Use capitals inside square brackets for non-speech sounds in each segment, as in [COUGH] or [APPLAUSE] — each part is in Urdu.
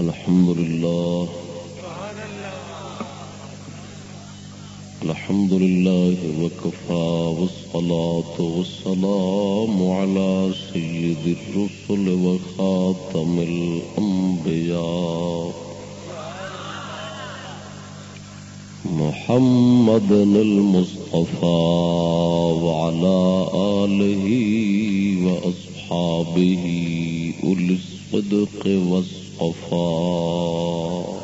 الحمد لله. الحمد لله وكفى والصلاة والسلام على سيد الرسل وخاتم الأنبياء. محمد المصطفى وعلى آله وأصحابه أولي الصدق والصفاء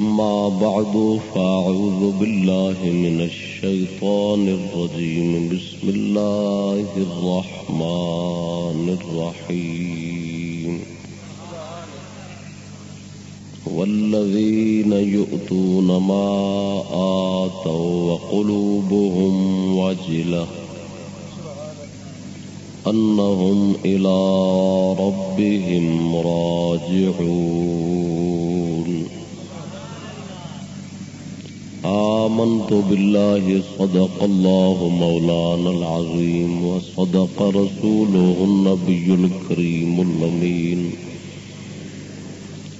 أما بعد فأعوذ بالله من الشيطان الرجيم. بسم الله الرحمن الرحيم. والذين يؤتون ما آتوا وقلوبهم وجلة أنهم إلى ربهم راجعون. آمنت بالله، صدق الله مولانا العظيم، وصدق رسوله النبي الكريم اللمين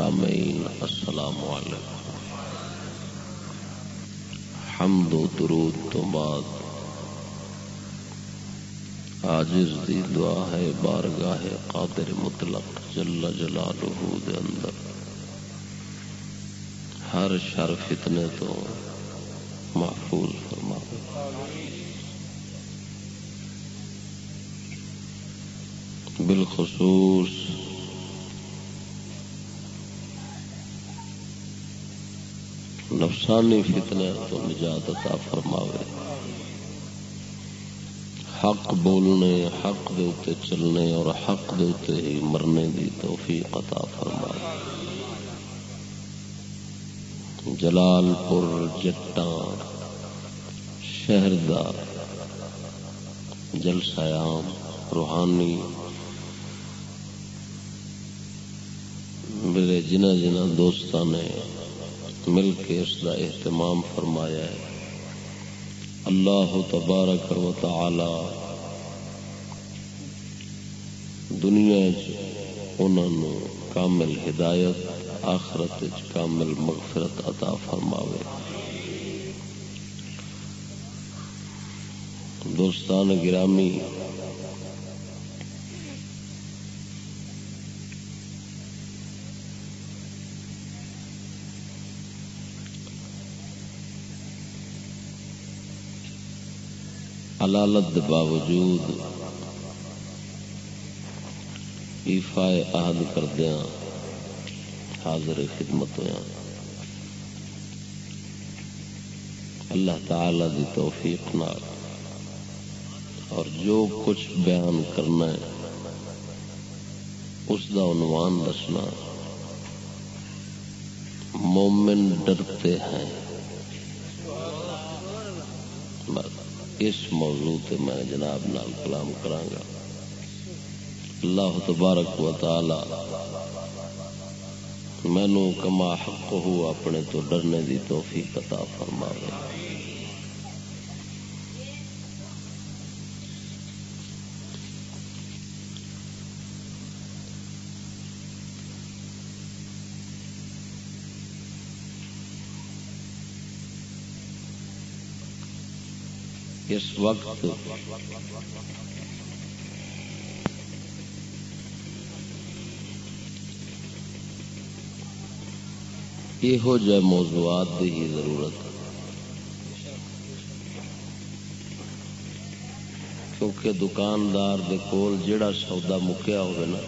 سامعین، السلام علیکم۔ حمد و درود تو بعد۔ عاجز دی دعا ہے، بارگاہ قادر مطلق، جل جلالہ دے اندر۔ ہر شر فتنے تو محفوظ فرماوے بالخصوص نفسانی فتنے تو نجات عطا فرماوے۔ حق بولنے، حق دے اتے چلنے اور حق دے اتے ہی مرنے دی توفیق عطا فرماوے۔ جلال پور جٹان شہر دا جلسیام روحانی۔ میرے جنہ جنہ دوستان نے مل کے اس کا اہتمام فرمایا ہے۔ اللہ تبارک و تعالی دنیا انہوں کامل ہدایت، آخرت کامل مغفرت عطا فرماوے۔ دوستان گرامی علالت باوجود ایفائے عہد کردیا حاضر خدمت ہوا اللہ تعالی دی توفیق نال اور جو کچھ بیان کرنا ہے، اس دا عنوان دسنا۔ مومن ڈرتے ہیں بس اس موضوع تے میں جناب نال کلام کرانگا اللہ تبارک و تعالی مینو کما حق ہو اپنے تو ڈرنے دی توفیق عطا فرماوے۔ اس وقت؟ یہ موضوعات کی ہی ضرورت۔ کیونکہ دکاندار دے کول جڑا سودا مکیا ہوگا نا،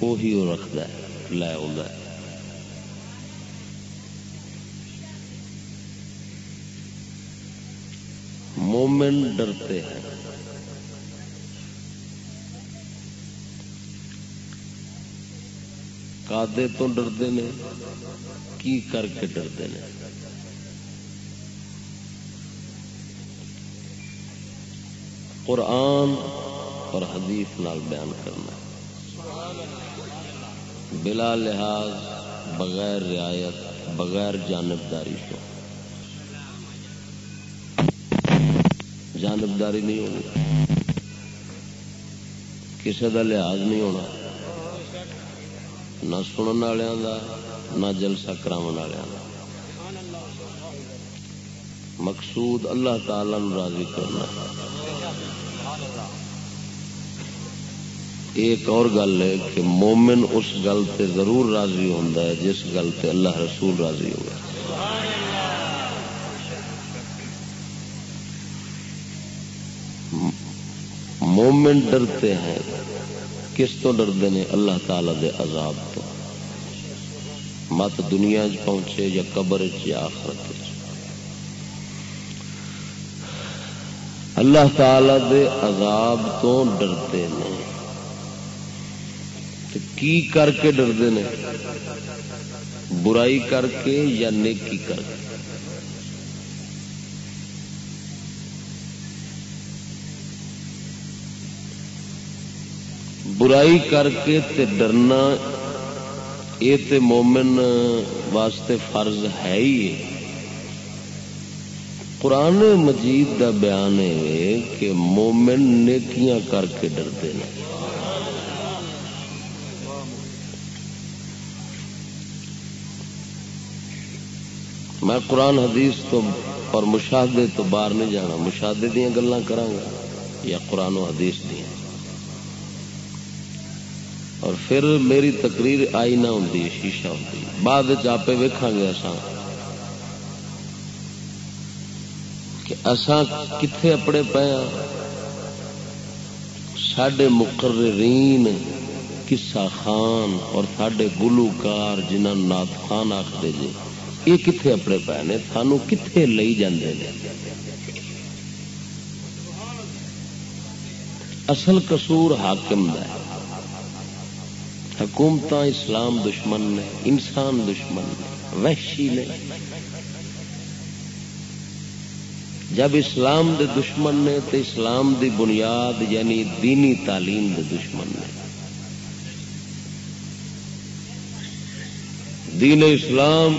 وہی وہ رکھتا ہے، لے آ مومن ڈرتے ہیں۔ کادے تو ڈرتے ہیں، کی کر کے ڈرتے ہیں؟ قرآن اور حدیث نال بیان کرنا۔ بلا لحاظ، بغیر رعایت، بغیر جانبداری تو جانبداری نہیں ہونی۔ کسی کا لحاظ نہیں ہونا۔ نہ سننے والوں کا نہ جلسہ کرا مقصود اللہ تعالی راضی کرنا۔ ایک اور گل ہے کہ مومن اس گل سے ضرور راضی ہوتا ہے جس گل سے اللہ رسول راضی ہوگا مومن ڈرتے ہیں، کس تو ڈرتے ہیں؟ اللہ تعالی دے عذاب تو۔ مت دنیا چ پہنچے یا قبر یا آخرت اللہ تعالی دے عذاب تو ڈرتے ہیں۔ کی کر کے ڈرتے ہیں؟ برائی کر کے یا نیکی کر کے؟ برائی کر کے تے ڈرنا یہ تے مومن واسطے فرض ہے ہی قرآن مجید دا بیان ہے کہ مومن نیکیاں کر کے ڈرتے ہیں۔ میں قرآن حدیث تو اور مشاہدے تو باہر نہیں جانا، مشاہدے دیا گلا کرا یا قرآن و حدیث دیا اور پھر میری تقریر آئی نہ ہوں شیشہ ہوں بعد آپ ویکا گے کہ اسان کتنے اپنے پے ہاں۔ سڈے مقررین کسا خان اور سڈے گلوکار جنہوں نات خان آخر جی یہ کتنے اپنے پے نے؟ سانو کتنے لئی جاندے نے؟ اصل قصور حاکم دا ہے۔ حکومت اسلام دشمن نے، انسان دشمن نے، وحشی نے۔ جب اسلام دے دشمن نے تو اسلام دی بنیاد یعنی دینی تعلیم دے دشمن نے۔ دین اسلام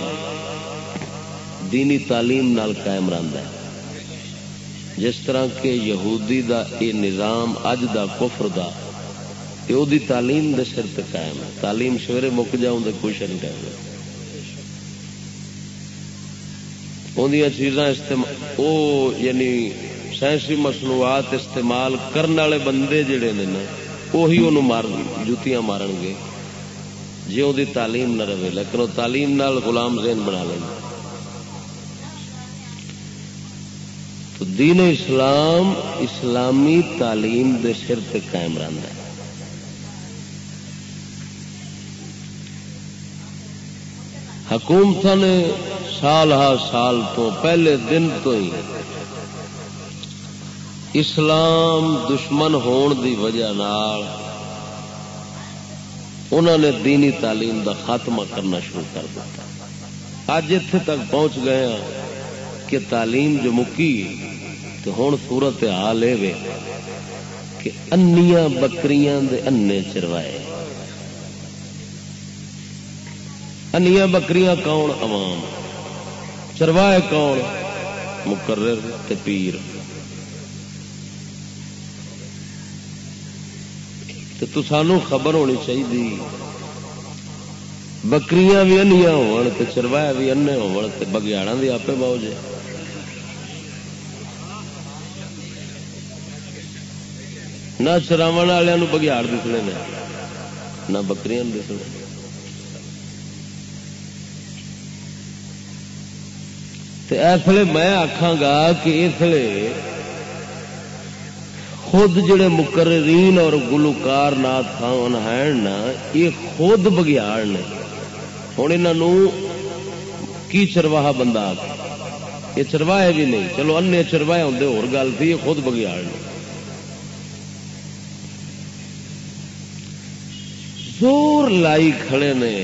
دینی تعلیم نال قائم رہتا ہے۔ جس طرح کے یہودی دا یہ نظام، اج دا کفر دا دی تعلیم دے سر تک قائم ہے۔ تعلیم سویرے مک جاؤں تو کچھ نہیں۔ کہہ چیزاں یعنی سائنسی مصنوعات استعمال کرنے والے بندے جڑے نے نا وہی انہوں مار جتیاں مارن گے۔ جی وہ تعلیم نہ رہے، لیکن وہ تعلیم نال غلام ذہن بنا لیں تو دین اسلام اسلامی تعلیم دے سر تک قائم رہتا ہے۔ حکومت نے سال ہا سال تو پہلے دن تو ہی اسلام دشمن ہون دی وجہ نال انہوں نے دینی تعلیم دا خاتمہ کرنا شروع کر دیا اج اتے تک پہنچ گئے ہیں کہ تعلیم جو مکی تو ہوں صورت حال یہ کہ انیاں بکریاں دے انے چروائے۔ انیا بکریاں کون عوام چروائے کون؟ مقرر تے پیر۔ تو سانو خبر ہونی چاہیے بکریاں بھی انیا چروایا بھی انے بگیاڑا بھی آپ بہو جے نہ چراو والوں بگیاڑ دسنے نہ بکریاں دسنے اس لیے میں آخا گا کہ اس لیے خود جڑے مقررین اور گلوکار نات ہیں نا، یہ خود بگیاڑ نے۔ ہوں یہ کی چرواہا بندہ آ یہ چرواہے بھی نہیں۔ چلو ان چرواہے ہوں ہو گل تھی، یہ خود بگیاڑ نے۔ زور لائی کھڑے نے۔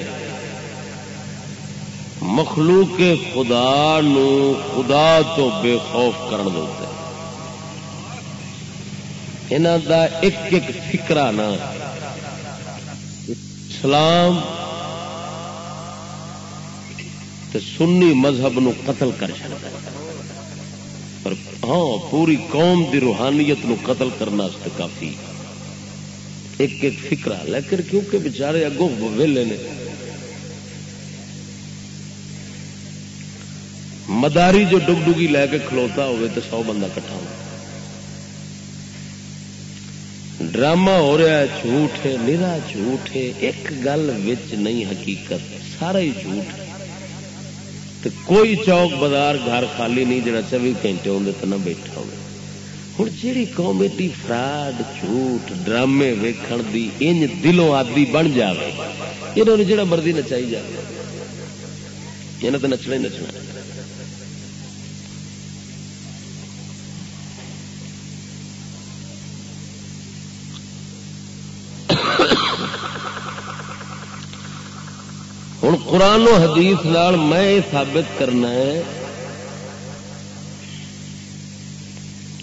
مخلوق خدا نو خدا تو بے خوف کرن دے۔ انہوں دا ایک ایک فکرا نا اسلام تے سنی مذہب نو قتل کر پر ہاں پوری قوم دی روحانیت نو قتل کرنا کافی۔ ایک ایک فکرا لیکن کیونکہ بچارے اگوں ویلے نے مداری جو ڈگ ڈگی لے کے کھلوتا ہوئے تو سو بندہ کٹھا ہو۔ ڈرامہ ہو رہا ہے، جھوٹ ہے میرا جھوٹ ہے، ایک گل نہیں حقیقت، سارا ہی جھوٹ تو کوئی چوک بازار گھر خالی نہیں، جڑا چوبی گھنٹے ہوتے تو نہ بیٹھا ہو ہوں جیڑی کامیڈی فراڈ، جھوٹ، ڈرامے ویکھن دی انج دلوں آدی بن جائے یہ جڑا مرضی نچائی جائے یہ تو نچنا ہی نچنا۔ قرآن و حدیث نال میں یہ ثابت کرنا ہے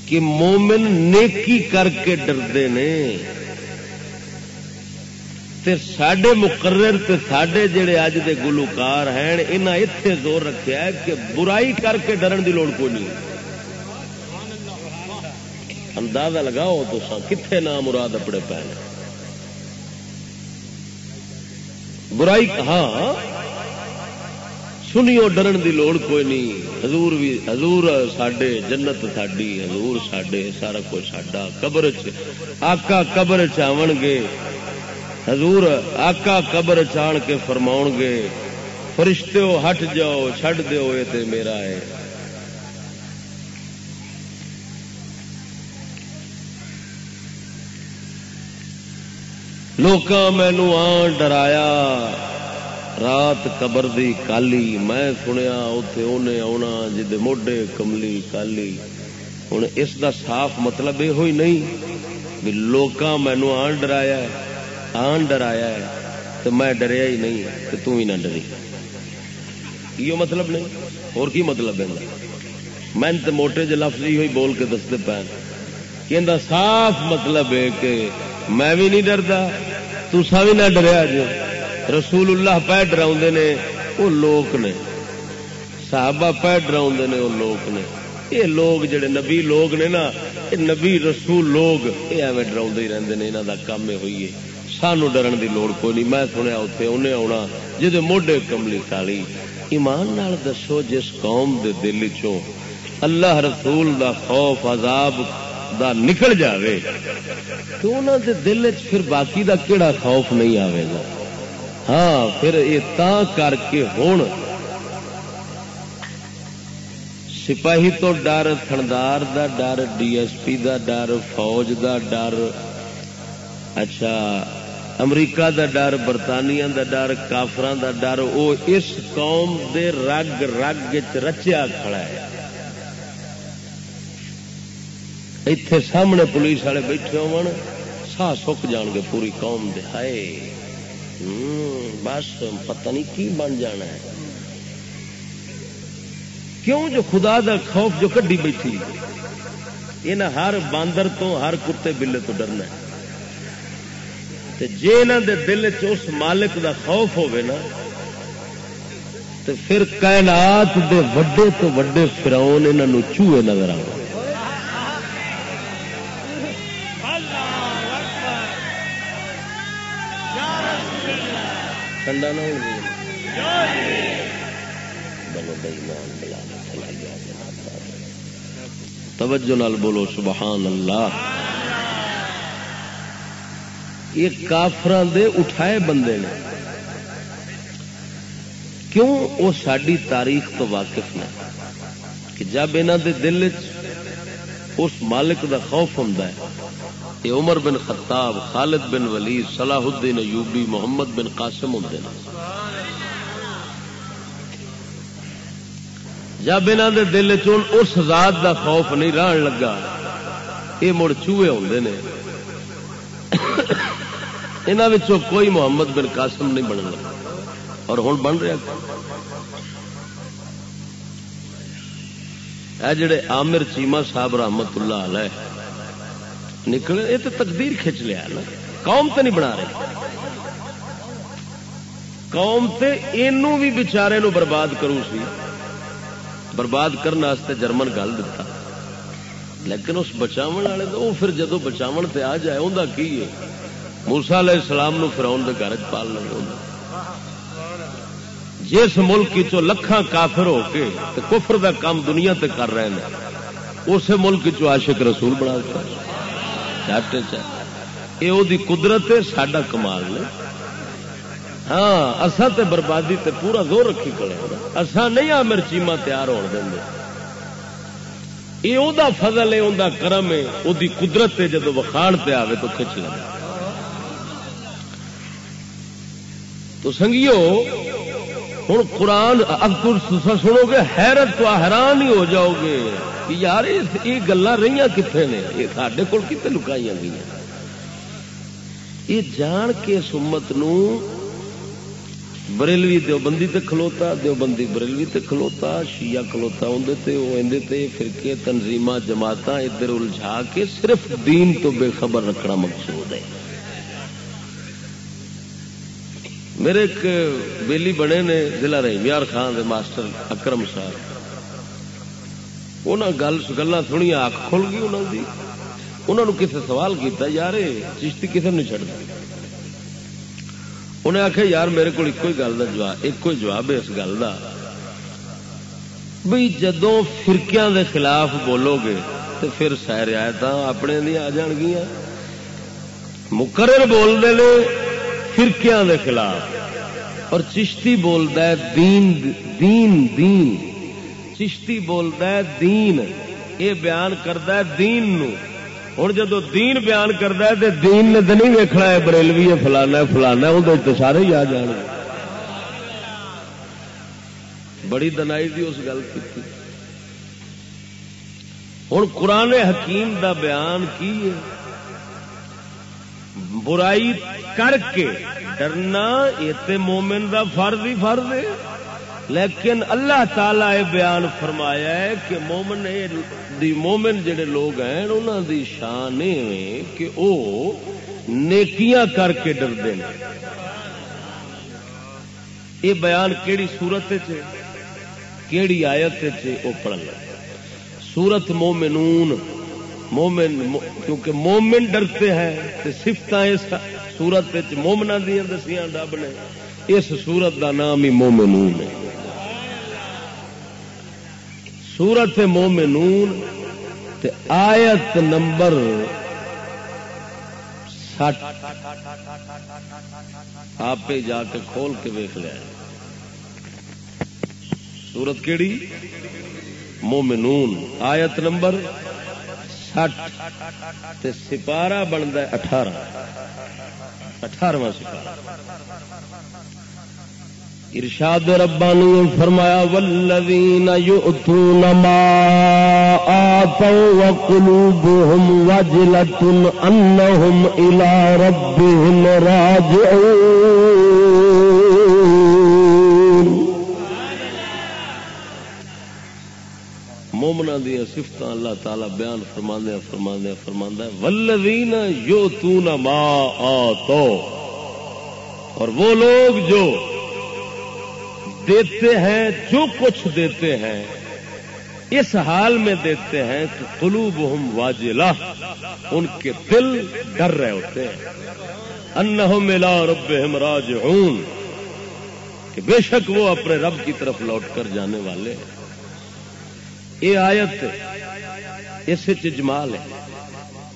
کہ مومن نیکی کر کے ڈردے نے سڈے مقرر تے سڈے جڑے اج دے گلوکار ہیں انہیں اتے زور رکھا ہے کہ برائی کر کے ڈرن دی لوڑ کوئی نہیں۔ اندازہ لگاؤ تو کتنے نام مراد اپنے پے برائی ہاں۔ سنیو ڈرن دی لوڑ کوئی نہیں۔ حضور بھی حضور ساڈے جنت ساڈی، حضور ساڈے سارا کچھ ساڈا۔ قبر آقا قبر چاون گے۔ حضور آقا قبر چان کے فرماؤ گے، فرشتے ہو، ہٹ جاؤ، چھڈ دیو، یہ تے میرا ہے۔ لوگ مینو آن ڈرایا۔ رات قبر دی کالی میں سنیا اتے انہیں آنا جی موڈے کملی کالی۔ ہوں اس دا صاف مطلب یہ ہوئی نہیں بھی لوگ مینو آن ڈرایا آن ڈرایا ہے تو میں ڈریا ہی نہیں تو تم ہی نہ ڈری۔ یہ مطلب نہیں، اور کی مطلب ہے؟ میں تو موٹے جی لفظ ہی بول کے دستے پے کہ صاف مطلب ہے کہ میں بھی نہیں ڈردا تسا بھی نہ ڈریا جی رسول اللہ پہ ڈرا نے، وہ لوگ نے۔ صحابہ پہ ڈرا نے، وہ لوگ نے۔ یہ لوگ جڑے نبی لوگ نے نا، یہ نبی رسول لوگ، یہ ایویں ڈرا ہی رہتے ہیں یہاں کا کام یہ ہوئی ہے۔ سانو ڈرن دی لوڑ کوئی نہیں۔ میں سنیا اتنے انہیں آنا جی موڈے کملی کالی ایمان نال دسو، جس قوم دے دل چوں اللہ رسول دا خوف، عذاب دا نکل جاوے، تو انہوں دے دل چ پھر باقی دا کیڑا خوف نہیں آئے گا؟ ہاں پھر یہ کر کے ہون۔ سپاہی تو ڈر، تھندار دا ڈر، ڈی ایس پی دا ڈر، فوج دا ڈر۔ اچھا امریکہ دا ڈر، برطانیہ دا ڈر کافران دا ڈر۔ وہ اس قوم دے رگ رگ رچیا کھڑا ہے۔ اتے سامنے پولیس والے بیٹھے ہو سا سک جان گے پوری قوم دے۔ ہائے۔ بس پتہ نہیں کی بن جانا ہے۔ کیوں جو خدا دا خوف جو کڈی بیٹھی؟ یہ ہر باندر تو ہر کتے بلے تو ڈرنا ہے۔ جی یہاں دے دل چ مالک دا خوف ہوے نا تو پھر کائنات دے وڈے تو وڈے فراؤن انہوں چوہے نظر آؤ ٹھنڈا نہ ہو توجہ نال بولو، سبحان اللہ۔ یہ کافران دے اٹھائے بندے نے۔ کیوں وہ ساری تاریخ تو واقف نے کہ جب انہوں دے دل اس مالک دا خوف ہوں یہ عمر بن خطاب، خالد بن ولید، صلاح الدین ایوبی، محمد بن قاسم ہوں جب انہوں دے دل اس ذات دا خوف نہیں رہن لگا یہ مڑ چوہے ہوتے ہیں یہاں کوئی محمد بن قاسم نہیں بن لگا۔ اور ہوں بن رہا ہے۔ جڑے عامر چیما صاحب رحمت اللہ علیہ نکلے یہ تو تقدیر کھچ لیا نا۔ قوم تو نہیں بنا رہے۔ قوم تے اینو بھی بچارے نو برباد کروں سی۔ برباد کرنے جرمن گل دتا۔ لیکن اس بچاو والے وہ پھر جدو بچاو تے آ جائے انہوں کی ہے؟ موسا علیہ السلام نو فراؤن کے گھر پال لیں جس ملک چو لکھان کافر ہو کے کفر دا کام دنیا تے کر رہے ہیں اس ملک چو عاشق رسول بنا چاٹے چاہے یہ قدرت ہے سڈا کمال نے ہاں اصا تے بربادی تے پورا زور رکھی کرے اصا نہیں آمر چیما تیار ہو دیں یہ وہ فضل ہے انہیں کرم ہے۔ وہ قدرت ہے جدو وکھان پہ آئے تو کھچ لیں تو سنگیو ہوں قرآن، اب سنو گے، حیرت تو حیران ہی ہو جاؤ گے۔ کہ یار یہ گلا رہی کتنے نے؟ یہ سارے کول کتنے لکائی گئی یہ جان کے سمت نو بریلوی دیوبندی تے کھلوتا، دیوبندی بریلوی تے کھلوتا، شیعہ کھلوتا اندر تے فرقے تنظیم جماعت ادھر الجھا کے صرف دین تو بے خبر رکھنا مقصود ہے۔ میرے ایک بیلی بنے نے ضلع رحمیار خان دے ماسٹر اکرم صاحب۔ انہیں گل گلا سنی آخ کھل گئی انہوں نے انہوں نے کسی سوال کیتا یار چشتی کسی نہیں چڑھتا انہیں آخیا یار میرے کو ایک گل کا جواب ایک جواب ہے اس گل کا بھائی جدو فرقیاں دے خلاف بولو گے تو پھر سہ رعایت اپنے دیا آ جان گیا مقرر بولتے ہیں فرقیاں دے خلاف اور چشتی بولتا ہے دین دین دین چشتی بولتا ہے دین، یہ بیان کرتا ہے دین نو۔ ہوں جدو دین بیان کرتا ہے تو دین نے تو نہیں ویکنا ہے، بریلوی ہے، فلانا ہے، فلانا وہ سارے ہی آ جان۔ بڑی دنائی دی اس گل کی ہوں قرآن حکیم دا بیان کی ہے؟ برائی کر کے ڈرنا، یہ مومن دا فرض ہی فرض ہے۔ لیکن اللہ تعالی یہ بیان فرمایا ہے کہ مومن دی مومن جڑے لوگ ہیں انہوں دی شان کہ او نیکیاں کر کے ڈردے ہیں۔ یہ بیان کیڑی صورت کیڑی آیت وہ پڑھ سورت مومنون، مومن، کیونکہ مومن ڈرتے ہیں تو سفت اس سورت مومنا دیا دسیاں ڈب نے۔ اس سورت دا نام ہی مومنون ہے۔ سورت مومنون تے آیت نمبر سٹ آپ جا کے کھول کے ویک لیا سورت کیڑی؟ مومنون، آیت نمبر سٹ سپارہ بنتا اٹھارہ۔ اٹھارواں سپارہ۔ ارشاد ربانی فرمایا والذین یؤتون ما آتوا وقلوبهم وجلة انہم الى ربهم راجعون۔ مومنا دیا سفت اللہ تعالی بیان فرما دیا فرما دیا فرما دیا ولوین یو ما آتو اور وہ لوگ جو دیتے ہیں جو کچھ دیتے ہیں۔ اس حال میں دیتے ہیں کہ قلوب ہم واجلہ، ان کے دل ڈر رہے ہوتے ہیں۔ انہم ملا رب راج کہ بے شک وہ اپنے رب کی طرف لوٹ کر جانے والے ہیں۔ یہ آیت، اس جمال ہے۔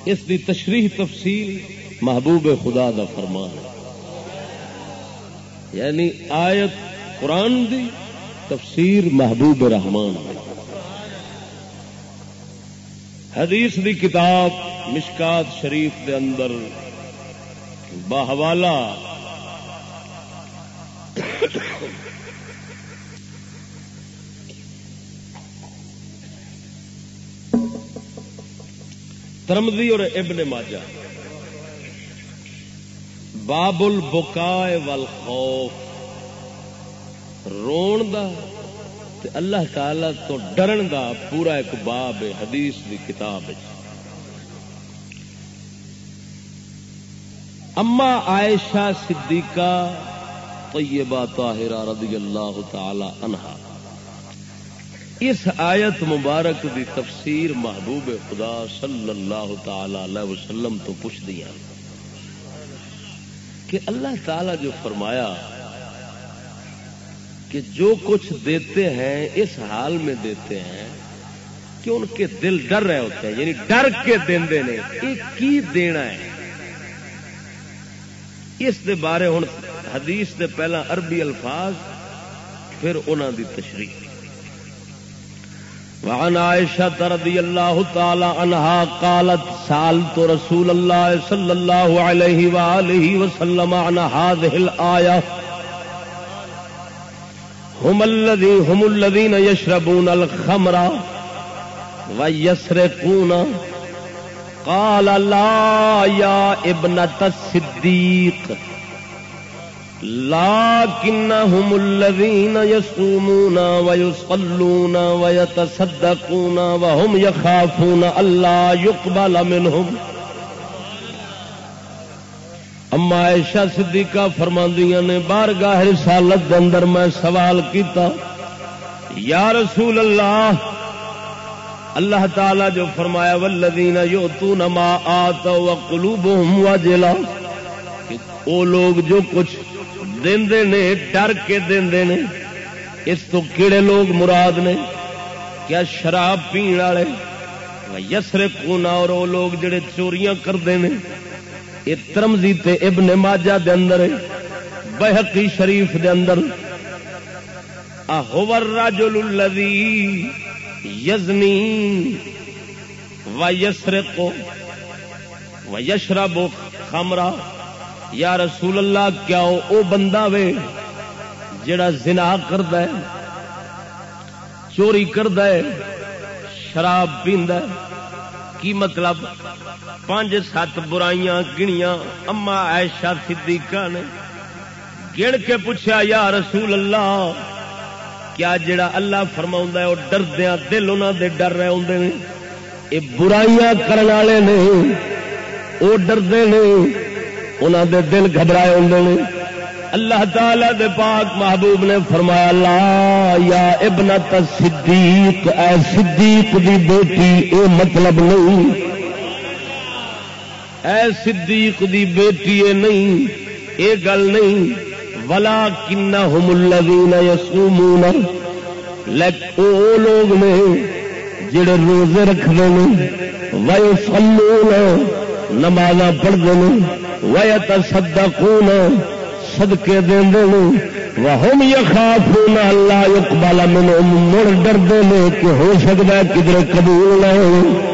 اس کی تشریح تفصیل محبوب خدا دا فرمان ہے۔ یعنی آیت قرآن دی تفسیر محبوب رحمان حدیث دی کتاب مشکات شریف دے اندر باہوالا ترمدی اور ابن ماجہ۔ باب البکائے والخوف۔ رون دا تے اللہ تعالی تو ڈرن دا پورا ایک باب ہے حدیث دی کتاب ہے۔ اما عائشہ صدیقہ طیبہ طاہرہ رضی اللہ تعالی عنہا۔ اس آیت مبارک دی تفسیر محبوب خدا صلی اللہ تعالی علیہ وسلم تو پوچھ دیا کہ اللہ تعالی جو فرمایا کہ جو کچھ دیتے ہیں، اس حال میں دیتے ہیں کہ ان کے دل ڈر رہے ہوتے ہیں یعنی ڈر کے دے کی دینا ہے؟ اس دے بارے ہوں حدیث دے پہلا عربی الفاظ، پھر انہوں دی تشریح۔ وعن عائشة رضي الله تعالى عنها قالت، سألت رسول الله صلى الله عليه وآله وسلم عن هذه الآية هم الذي هم الذين يشربون الخمر ويسرقون. قال، لا يا ابنة الصديق. لكنهم الذين يصومون ويصلون ويتصدقون وهم يخافون الله يقبل منهم. اما عائشہ صدیقہ فرماندیاں نے بارگاہ رسالت دے اندر میں سوال کیتا، یا رسول اللہ اللہ تعالی جو فرمایا، والذین یؤتون ما آتوا وقلوبهم وجلہ او لوگ جو کچھ دے نے، ڈر کے دے نے، اس تو کیڑے لوگ مراد نے، کیا شراب پین والے یسر کونا اور وہ لوگ جڑے چوریاں کرتے ہیں ترمزی تے ابن ماجہ دے اندر، بحقی شریف دے اندر اہور راجل الذی یزنی و یسرقو و یشرب خمرہ۔ یا رسول اللہ، کیا او بندہ وے جڑا زنا کرد چوری کرد شراب پیند کی مطلب؟ پانچ سات برائیاں گنیاں، اما ایشا صدیقہ نے گن کے پوچھا، یا رسول اللہ، کیا جڑا اللہ فرما ہے وہ ڈردیا دل انہوں دے ڈر رہے ہوں یہ برائیاں کرنے والے نے وہ ڈردے نے انہوں دے دل گھبرائے ہوں اللہ تعالی دے پاک محبوب نے فرمایا، لا یا ابن صدیق، اے صدیق دی بیٹی، اے مطلب نہیں۔ اے صدیق دی بیٹی، اے نہیں، اے گل نہیں۔ ولا کن ہوم الذین یصومون لیکن او لوگ نے جڑے روزے رکھتے ہیں ویصلون نماز پڑھتے ہیں ویت سدکون سدکے دے وہم یخافون اللہ اقبال من مڑ ڈردے نے کہ ہو سکتا ہے کدھر قبول نہ ہو۔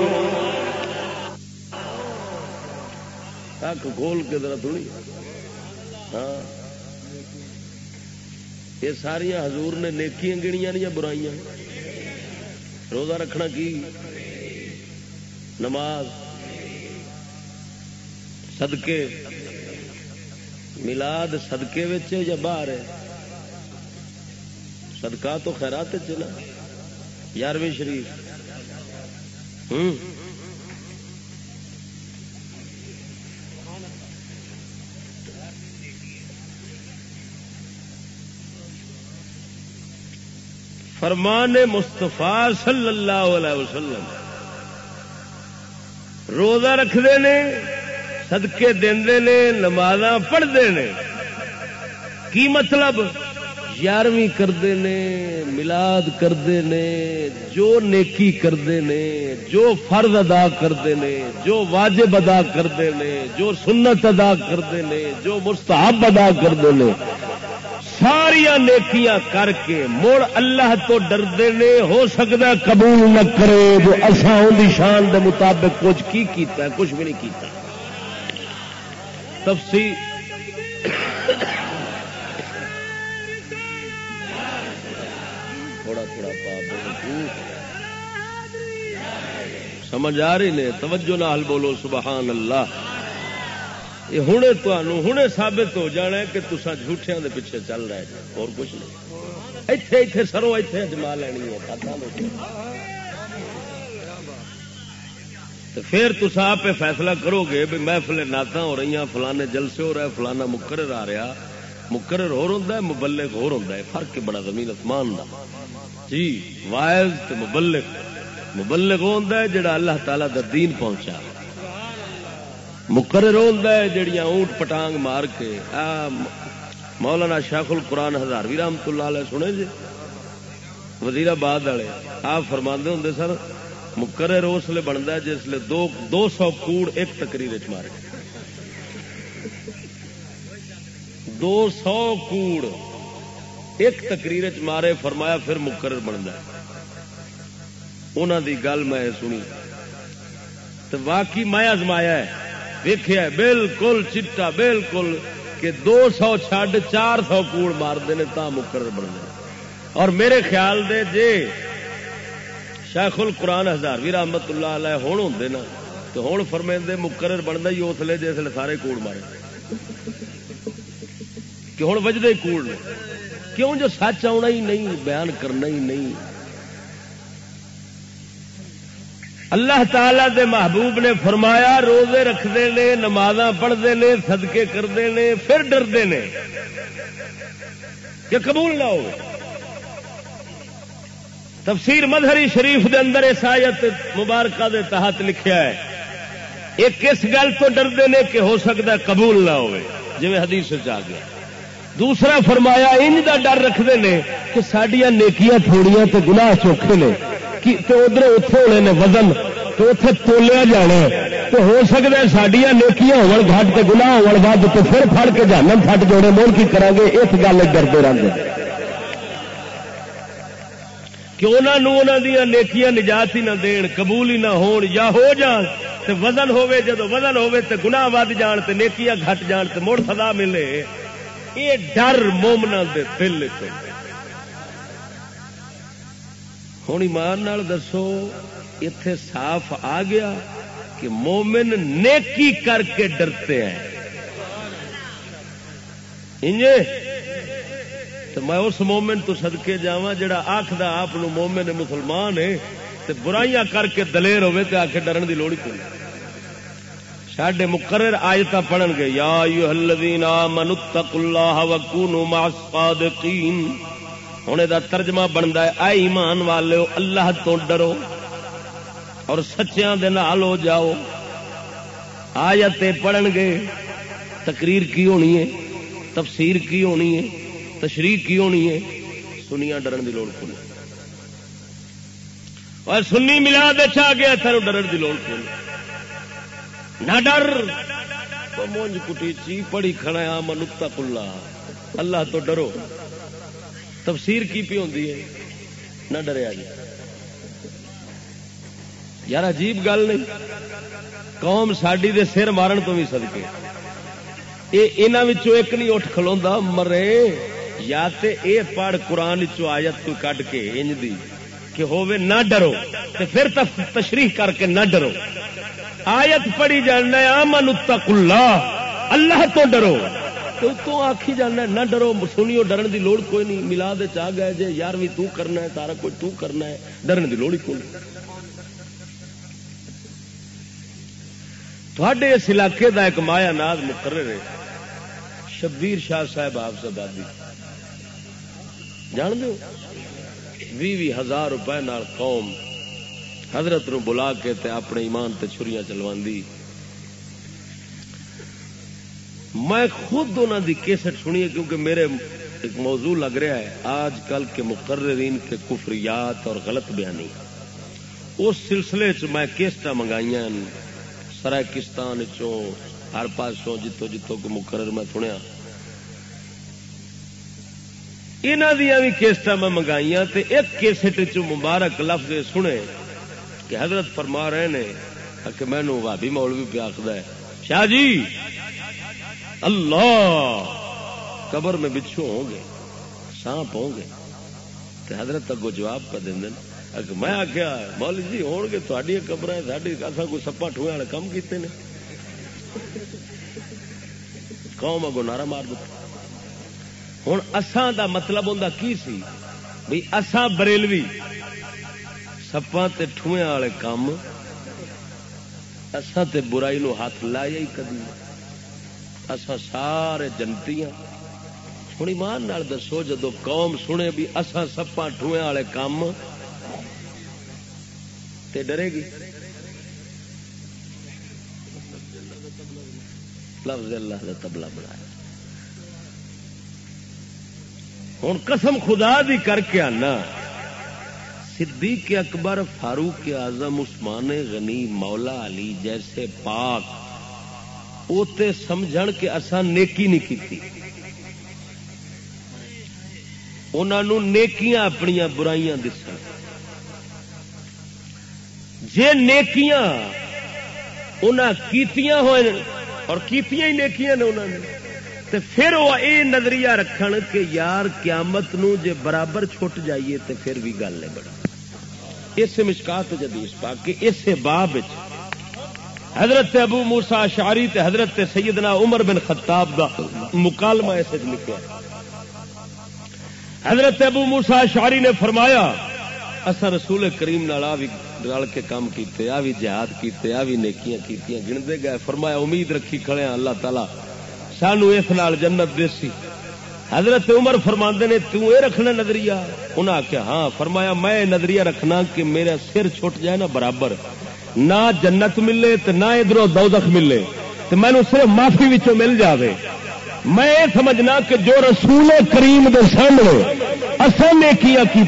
کھول کے ذرا تھوڑی۔ ہاں۔ یہ ساریا حضور نے نیکیاں گنیاں یا برائیاں؟ روزہ رکھنا کی؟ نماز؟ سدکے ملاد سدکے یا باہر ہے؟ سدکا تو خیرات چلا یارویں شریف۔ فرمان مستفا صلی اللہ علیہ وسلم۔ روزہ رکھتے ہیں سدکے دے نماز پڑھتے ہیں کی مطلب؟ یارویں کرتے ہیں ملاد کرتے ہیں جو نیکی کرتے ہیں جو فرض ادا کرتے ہیں جو واجب ادا کرتے ہیں جو سنت ادا کرتے ہیں جو مستحب ادا کرتے ہیں ساریا نیکیاں کر کے مڑ اللہ تو ڈردے نے، ہو سکتا قبول نہ کرے جو اصا ان شان دے مطابق کچھ کی کیتا ہے، کچھ بھی نہیں کیتا۔ تھوڑا تھوڑا پا سمجھ آ رہی نے؟ توجہ نال بولو سبحان اللہ۔ یہ ہوں ہوں ثابت ہو جانا ہے کہ تسا جھوٹیاں دے پیچھے چل رہے اور کچھ نہیں۔ ایتھے ایتھے سرو ایتھے اجما لینی ہے۔ تو پھر تسا آپ فیصلہ کرو گے بھی محفل نعت ہو رہی ہیں، فلانے جلسے ہو رہا ہے، فلانا مقرر آ رہا مقرر ہو رہا ہے مبلک ہو رہا ہے۔ فرق بڑا زمین اسمان دا۔ جی وائز تو مبلک مبلک ہوتا ہے جڑا اللہ تعالی دا دین پہنچا۔ مقرر ہوتا ہے جڑیاں اونٹ پٹانگ مار کے۔ مولانا شاخ القرآن ہزاروی رحمت اللہ علیہ سنے جی؟ وزیر آباد والے۔ آپ فرما ہوں سر مقرر اس لیے بنتا ہے جس لیے دو دو سو کوڑ ایک تقریر مارے دو سو کوڑ ایک تقریر چ مارے، فرمایا پھر مقرر بنتا ہے۔ انہوں دی گل میں سنی۔ تو واقعی میں ازمایا ہے ویخیا بالکل چٹا، بالکل کہ دو سو چڈ چار سو کوڑ مارتے ہیں تا مقرر بننے اور میرے خیال دے جے شیخ القرآن ہزاروی رحمت اللہ علیہ ہوں ہوں نا، تو ہوں فرمے مقرر بنتا ہی اس لیے جس سارے کوڑ مارے۔ کہ ہوں وجدے کوڑ نے۔ کیوں جو سچ آنا ہی نہیں، بیان کرنا ہی نہیں۔ اللہ تعالی دے محبوب نے فرمایا، روزے رکھتے ہیں نماز پڑھتے ہیں سدکے کرتے ہیں پھر ڈرتے ہیں کہ قبول نہ ہو تفسیر مظہری شریف دے اندر اس آیت مبارکہ دے تحت لکھیا ہے۔ ایک اس گل تو ڈرتے ہیں کہ ہو سکتا ہے قبول نہ ہو جی حدیث آ گیا۔ دوسرا فرمایا ان کا ڈر رکھتے ہیں کہ سڈیا نیکیاں تھوڑیاں تو گناہ چوکھے نے ادھر اتے ہونے نے وزن تو اتے تولیا جانا تو ہو سکتا ہے سڈیا نیکیاں ہوٹ کے گنا ود تو پھر فڑ کے جانا فٹ جوڑے، مول کی کریں گے اس گل ڈرتے رہتے کہ انہوں دیا نیکیاں نجات ہی نہ دین، قبول ہی نہ ہون، یا ہو جان تو وزن ہوے جب وزن ہوے تو گنا ود جان تو نیکیاں گھٹ جان تو مڑ سدا ملے۔ یہ ڈر مومنا دے دل چ ہوں ایمان دسو اتے صاف آ گیا کہ مومن نیکی کر کے ڈرتے ہیں۔ انجے؟ تو میں اس مومن تو سدکے جا جا آخر آپ مومن مسلمان ہے تو برائیاں کر کے دلیر ہوے تو آ کے ڈرن کی لوڑ کوئی سڈے مقرر آیت پڑھن گے، یا الذین آمنوا اتقوا اللہ وکونوا مع الصادقین۔ ہوں یہ ترجمہ بنتا ہے آئی ایمان والے اللہ تو ڈرو اور سچیا ہو جاؤ۔ آیت پڑھن گے، تقریر کی ہونی ہے؟ تفسیر کی ہونی ہے؟ تشریح کی ہونی ہے؟ سنیا ڈرن کی لوڑ کو اور سنی ملا دے گیا تھر ڈرن کی لوڑ کو نہ ڈر مونج کٹی چی پڑی کھڑا منتا کلا۔ اللہ تو ڈرو۔ تفسیر کی پی ہوتی ہے؟ نہ ڈریا جی۔ یار عجیب گل نہیں، قوم ساڈی دے سر مارن تو بھی سدکے یہ ایک نہیں، اٹھ کھلوا مرے۔ یا تے اے پڑھ قرآن آیت کو کٹ کے انج دی کہ ہووے نہ ڈرو تے پھر تشریح کر کے نہ ڈرو۔ آیت پڑھی جانا آمن اتق اللہ اللہ تو ڈرو۔ تو آخی جانا نہ ڈرو۔ سنیو، ڈرن دی لوڑ کوئی نہیں۔ ملا دے چاہ گئے جے یار بھی تو کرنا ہے، سارا کوئی تو کرنا ہے۔ ڈرن دی لوڑ ہی کوئی تھوڑے اس علاقے دا ایک مایا ناز مقرر ہے، شبیر شاہ صاحب آپ سے دادی جان دو بھی بھی ہزار روپے نال قوم حضرت نو بلا کے تے اپنے ایمان تے چھریاں چلوا میں خود انہوں دی کیسٹ سنی ہے کیونکہ میرے ایک موضوع لگ رہا ہے۔ آج کل کے مقررین کے کفریات اور غلط بیانی۔ اس سلسلے چ میں کیسٹ منگائی سرائکستان ہر پاسوں، جتوں جتوں کو مقرر میں سنیا۔ یہاں دیا بھی کیسٹ میں منگائی ایک کیسٹ چ مبارک لفظ سنے کہ حضرت فرما رہے نے کہ مینو بھابی مول بھی پیا ہے۔ شاہ جی اللہ قبر میں بچھو ہوں گے، سانپ ہوں گے۔ تو حضرت اگو جواب پہ دیں میں آخیا مول جی ہو گے تھوڑی قبر ساری اصا کوئی سپا ٹوئے والے کام کیتے ہیں قوم اگو نعرہ مار دیتا ہوں اسان دا مطلب ہوں کی سی؟ بھائی اسان بریلوی سپا ٹوئے والے کام اسان تے برائی نو ہاتھ لایا ہی کدی؟ اسان سارے جنتی ہوں ایمان نال دسو، جدو قوم سنے بھی اسان سپا ٹوئے والے کام تے ڈرے گی؟ لفظ اللہ کا تبلا بنایا۔ ہوں قسم خدا دی کر کے آنا۔ صدیق اکبر، فاروق اعظم، عثمان غنی، مولا علی جیسے پاک اوتے سمجھ کے اسان نیکی نہیں کی انہوں نیکیاں اپنی برائیاں دس جے نیکیاں انہیں کیتیاں ہوئے اور کیتیاں ہی نیکیاں نے انہوں نے تے پھر وہ یہ نظریہ رکھن کہ یار قیامت نو جے برابر چھٹ جائیے تے پھر بھی گل ہے بڑا اس مشکات جدیش پا کے اس باب حضرت ابو موسا شاری تے حضرت سیدنا عمر بن خطاب دا مکالمہ ایسے لکھا حضرت ابو موسا شاری نے فرمایا اصا رسول کریم نال بھی رل کے کام کیتے، آ بھی جہاد کیتے، آ بھی نیکیاں کیتیاں، گنتے گئے، فرمایا، امید رکھی کھڑے اللہ تعالی سانو اس نال جنت دیسی۔ حضرت عمر فرما نے اے رکھنا نظریہ؟ انہیں آخیا ہاں فرمایا، میں نظریہ رکھنا کہ میرا سر چھٹ جائے نا برابر۔ نہ جنت ملے تو نہ ادھر دودھ ملے۔ تو مینو صرف معافی وچوں مل جاوے۔ میں یہ سمجھنا کہ جو رسول کریم دے سامنے اصل نیکیاں کی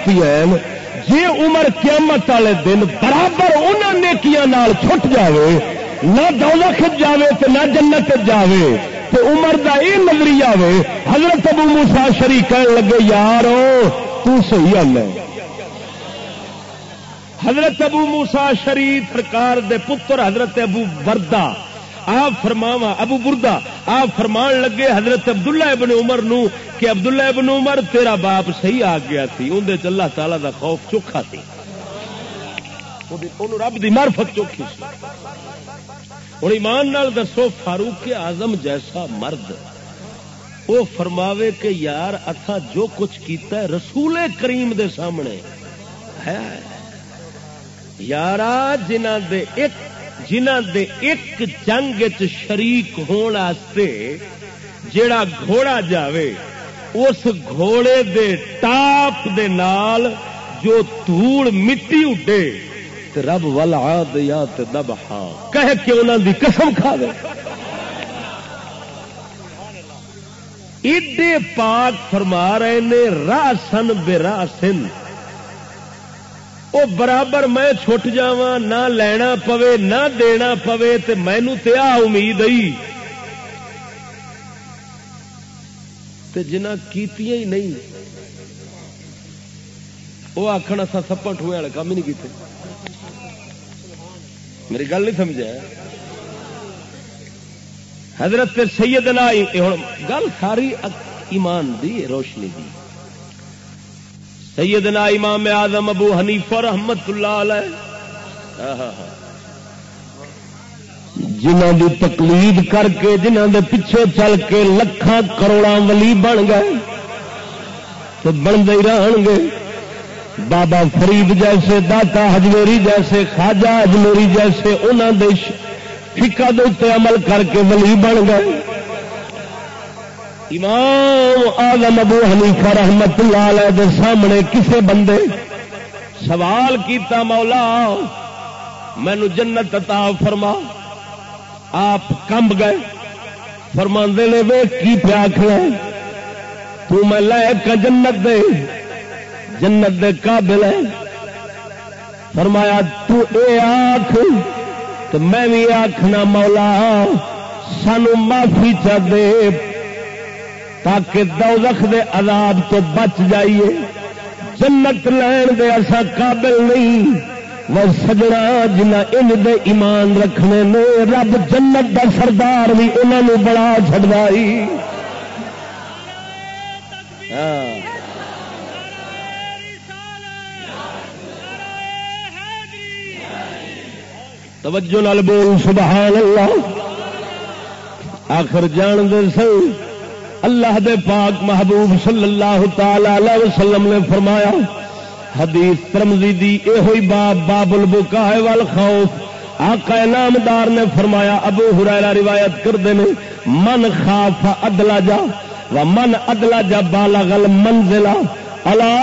جی عمر قیامت والے دن برابر انہوں نیکیاں نال چھٹ جاوے، نہ دولت جاوے تو نہ جنت جاوے۔ تو عمر دا یہ نظریہ وے، حضرت ابو موسا شری کہنے لگے یار تو صحیح حل ہے۔ حضرت ابو موسا شری سرکار دے پتر حضرت ابو بردا آپ فرماوا ابو بردا آپ فرمان لگے، حضرت عبداللہ ابن عمر نو کہ عبداللہ ابن عمر تیرا باپ صحیح آ گیا تھی اندر اللہ تعالی دا خوف چوکھا تھی۔ رب دی معرفت چوکھی ہوں ایمان نال دسو، فاروق آزم جیسا مرد وہ فرماوے کہ یار، اتھا جو کچھ کیتا ہے رسول کریم دے سامنے ہے۔ یار جنہ دے ایک جنہ دے ایک جنگ شریک ہونے جیڑا گھوڑا جاوے، اس گھوڑے دے ٹاپ دے نال جو دھوڑ مٹی اڈے رب ول آد یا دب ہاں کہ انہوں دی قسم کھا دے۔ ایڈے پاک فرما رہے نے راہ سن بے راہ سن وہ برابر میں چھٹ جا نہ لینا پوے، نہ دینا پوے تو مینو تیا امید آئی جنہ کیتیاں ہی نہیں۔ وہ آخر سپا ٹوئے والے کام ہی نہیں کیتے۔ میری گل نہیں سمجھا۔ حضرت سیدنا گل ساری ایمان دی، روشنی دی۔ سیدنا امام آدم ابو حنیف رحمت اللہ علیہ۔ جنہ دی تقلید کر کے جنہ دے پیچھے چل کے لکھان کروڑا ولی بن گئے، تو بنتے ہی رہن گے۔ بابا فرید جیسے، داتا ہجویری جیسے، خواجہ ہجموری جیسے انہوں نے فکا دے عمل کر کے ولی بن گئے۔ امام آدم ابو حنیفہ رحمت اللہ علیہ دے سامنے کسے بندے سوال کیتا، مولا مینو جنت عطا فرما۔ آپ کمب گئے۔ فرما نے وے کی پیاکھنا تو میں لے کا جنت دے جنت دے قابل ہے۔ فرمایا، تو اے آخ تو میں بھی آخنا مولا، سانو معافی چ دے، تاکہ دوزخ دے عذاب تو بچ جائیے۔ جنت لین دے ایسا قابل نہیں، وہ سجنا جنہ ان دے ایمان رکھنے نے، رب جنت دا سردار بھی انہوں بڑا چڑائی ہاں۔ توجہ نال بول، سبحان اللہ۔ آخر جان دے سن، اللہ دے پاک محبوب صلی اللہ تعالی وسلم نے فرمایا، حدیث ترمزی دی اے ہوئی باب باب البکا والخوف آقا نامدار نے فرمایا، ابو ہریرہ روایت کر دینے من خاف ادلا جا و من ادلا جا بالغ المنزلہ الا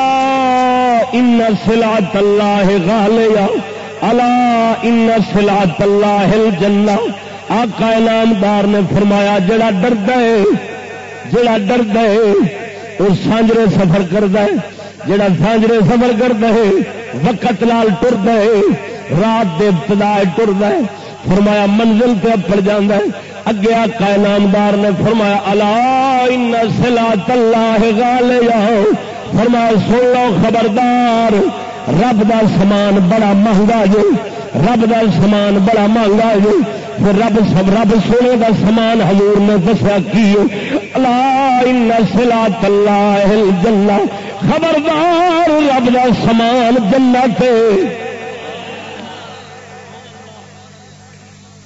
ان سلعت اللہ غالیا الا ان سلعت اللہ الجنہ، آقا نامدار نے فرمایا، جڑا ڈرد ہے، جڑا ڈرد ہے، وہ سانجرے سفر کرتا ہے، جڑا سانجرے سفر کرتا ہے، وقت لال ٹرد ہے، رات دے ابتدا ٹرد ہے۔ فرمایا، منزل تے پڑ جانا ہے۔ اگے آقا نامدار نے فرمایا اللہ سلا تلا گال فرمایا، سن لو خبردار رب دا سامان بڑا مہنگا جی رب دا سامان بڑا مہنگا جی پھر رب سب رب سونے کا سامان حضور نے دسیا کی اللہ سلا تلا جلا خبردار رب کا سامان جنت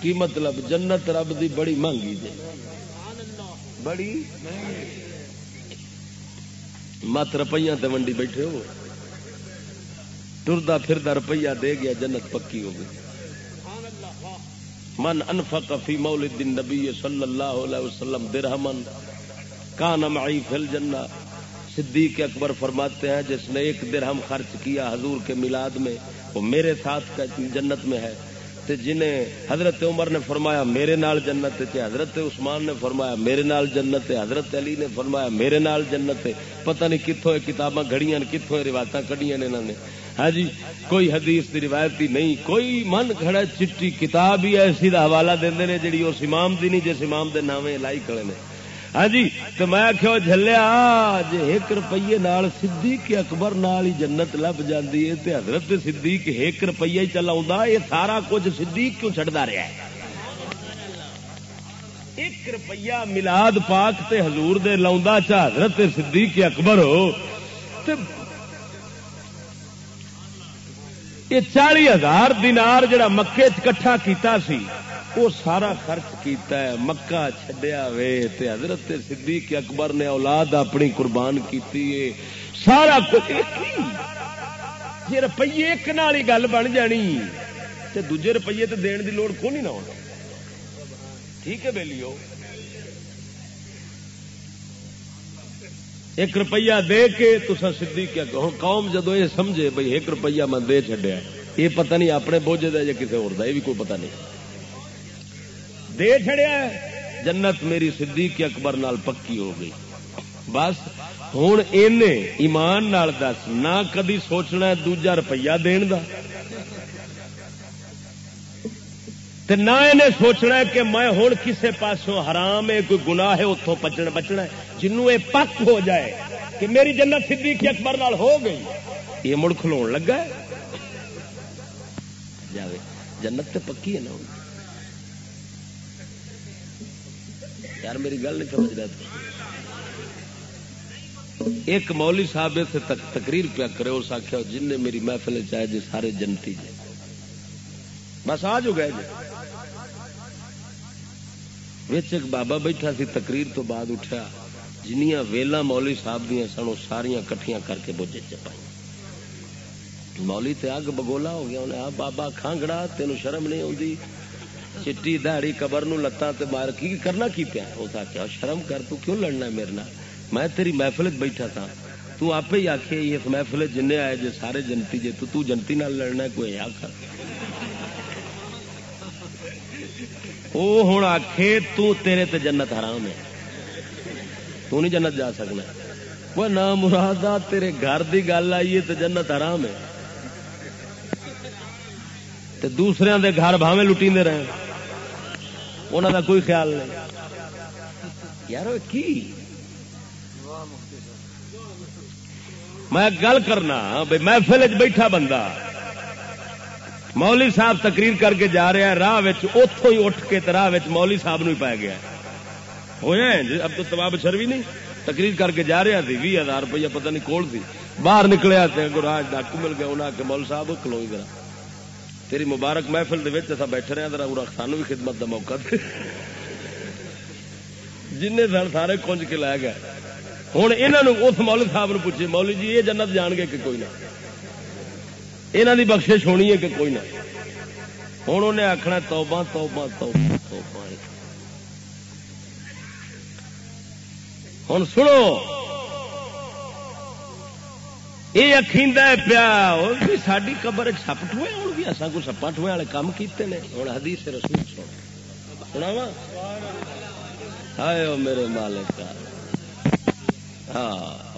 کی مطلب جنت رب دی بڑی مانگی دے۔ بڑی؟ مت روپیہ تے منڈی بیٹھے ہو۔ ٹردا پھردا روپیہ دے گیا، جنت پکی ہو گئی۔ من انفق فی مولد النبی صلی اللہ علیہ وسلم درہمن کان معی فی الجنہ۔ صدیق اکبر فرماتے ہیں، جس نے ایک درہم خرچ کیا حضور کے میلاد میں، وہ میرے ساتھ جنت میں ہے۔ تے جنہیں حضرت عمر نے فرمایا، میرے نال جنت تے حضرت عثمان نے فرمایا، میرے نال جنت تے حضرت علی نے فرمایا، میرے نال جنت پتہ نہیں کتوں کتاباں گھڑیاں کتوں روایت کڑیاں نے انہوں نے۔ ہاں جی کوئی حدیث کی روایتی نہیں، کوئی من کھڑا چٹی کتاب ہی ایسی دا حوالہ دے جی اس امام دی نہیں، جس امام دے نامے لائی کھڑے نے۔ ہاں جی تو میں کہو جلیا جی ایک روپیے نال صدیق اکبر نال ہی جنت لب جاندی ہے، تے حضرت صدیق ایک روپیہ ہی چلا یہ سارا کچھ صدیق کیوں چڑھتا رہا ہے؟ ایک روپیہ ملاد پاک تے حضور دے لاؤں چا حضرت صدیق اکبر ہو، تے یہ چالی ہزار دینار جڑا مکے کٹھا کیتا سی، وہ سارا خرچ کیتا ہے۔ مکہ چھڈیا وے تے حضرت صدیق اکبر نے اولاد اپنی قربان کیتی ہے۔ سارا کچھ جی روپیے ایک نال ہی گل بن جانی۔ تے دوجے روپیے تے دین دی لوڑ کو نہیں نہ ہونا۔ ٹھیک ہے بیلیو۔ ایک روپیہ دے کے تسا سی کیا کہ قوم جدو یہ سمجھے بھائی ایک روپیہ میں دے چڈیا یہ پتہ نہیں اپنے بوجھے یا کسی اور یہ بھی کوئی پتہ نہیں۔ دے چڑیا جنت میری صدیق اکبر نال پکی ہو گئی۔ بس ہوں ایمان نال دس، نہ کدی سوچنا دوجا روپیہ دن کا نہ انہیں سوچنا کہ میں ہوں کسے پاسوں حرام ہے، کوئی گناہ ہے اتوں بچنا بچنا ہے۔ جنوں یہ پک ہو جائے کہ میری جنت صدیق اکبر نال ہو گئی، یہ مڑ کھلو لگا ہے۔ جاوے، جنت تو پکی ہے نا۔ یار میری گل نہیں سمجھ رہا۔ ایک مولی صاحب سے تقریر پیا کرے، اس آخیا جن نے میری محفل چاہے جی سارے جنتی جی۔ بس آ جو گئے جی۔ ایک بابا بیٹھا سی تقریر تو بعد اٹھا جنیا ویلا مولی صاحب دیا سن وہ ساریا کٹیاں کر کے بوجھے چپائی مولی تے اگ بگولا ہو گیا انہیں آ بابا کھانگڑا تین شرم نہیں آتی چٹی دہڑی قبر نو لتاں تے مار کی کرنا کی پیا اس آخیا شرم کر تو کیوں لڑنا میرے نال میں تیری محفل بیٹھا تھا تو آپ ہی آخے اس محفل جن آئے جے سارے جنتی جے تو, تو جنتی نال لڑنا کوئی آ کر وہ ہوں آخے تو تیرے تے جنت حرام ہے۔ تو نہیں جنت جا سکنا۔ وہ نہ مراد تیرے گھر دی گل آئی ہے تو جنت حرام ہے۔ تے دوسرے دے گھر بھاوے لٹی رہے انہوں کا کوئی خیال نہیں۔ یار کی؟ میں گل کرنا بھائی محفل بیٹھا بندہ۔ مولی صاحب تقریر کر کے جا رہا ہے، راہ اتوں ہی اٹھ کے راہ مولی صاحب نو پی گیا ہوا جی، اب تو تباب شر بھی نہیں۔ تقریر کر کے جا رہا تھی بھی ہزار روپیہ پتہ نہیں کول تھی باہر نکلیا گراج ڈاکو مل گیا انہیں آ کے مول صاحب کلو ذرا۔ تیری مبارک محفل دے بیٹھے رہے ذرا سانو بھی خدمت کا موقع دے۔ جن سن سارے کنج کے لے گئے۔ ہوں یہاں اس مول صاحب نے پوچھے مولی جی یہ جنت جان گے کہ کوئی نہ؟ یہاں کی بخشش ہونی ہے کہ کوئی نہ ہوں انہیں آخنا توبہ توبہ توبہ توبہ۔ ہوں سنو، یہ اخیند پیا ساری قبر سپ ٹوئے ہو گیا اصا کو سپا ٹوئے والے کام کیتے ہیں ہوں حدیث رسول سن سنا وا ہائے میرے مالک۔ ہاں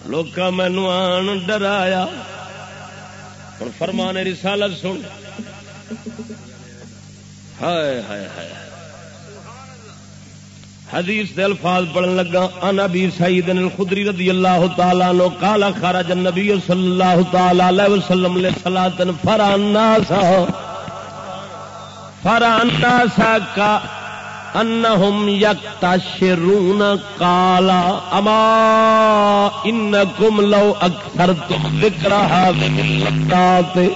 لوگ مینو آن ڈرایا۔ ہوں فرمانے رسالت سن۔ ہائے ہائے ہائے۔ حدیث دے الفاظ پڑھن لگا ان ابي سعيد الخدري رضي الله تعالى عنه قال خرج النبي صلى الله تعالى عليه وسلم لصلاه فرع الناس۔ فرع الناس کا انهم يكتشرون قال اما انكم لو اکثر اكثرتم ذكر هذه اللقات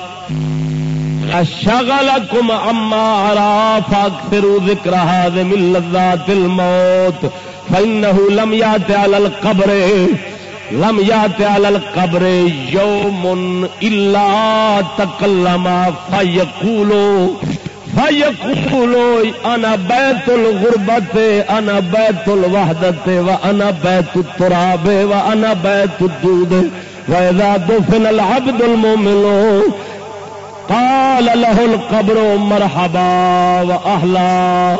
شغلكم عما عرف اكثر ذكر هذا من لذات الموت فانه لم يات على القبر لم يات على القبر يوم الا تكلم فيقول فيقول انا بيت الغربه انا بيت الوحده وانا بيت التراب وانا بيت الدود واذا دفن العبد المؤمن، قال له القبر مرحبا واهلا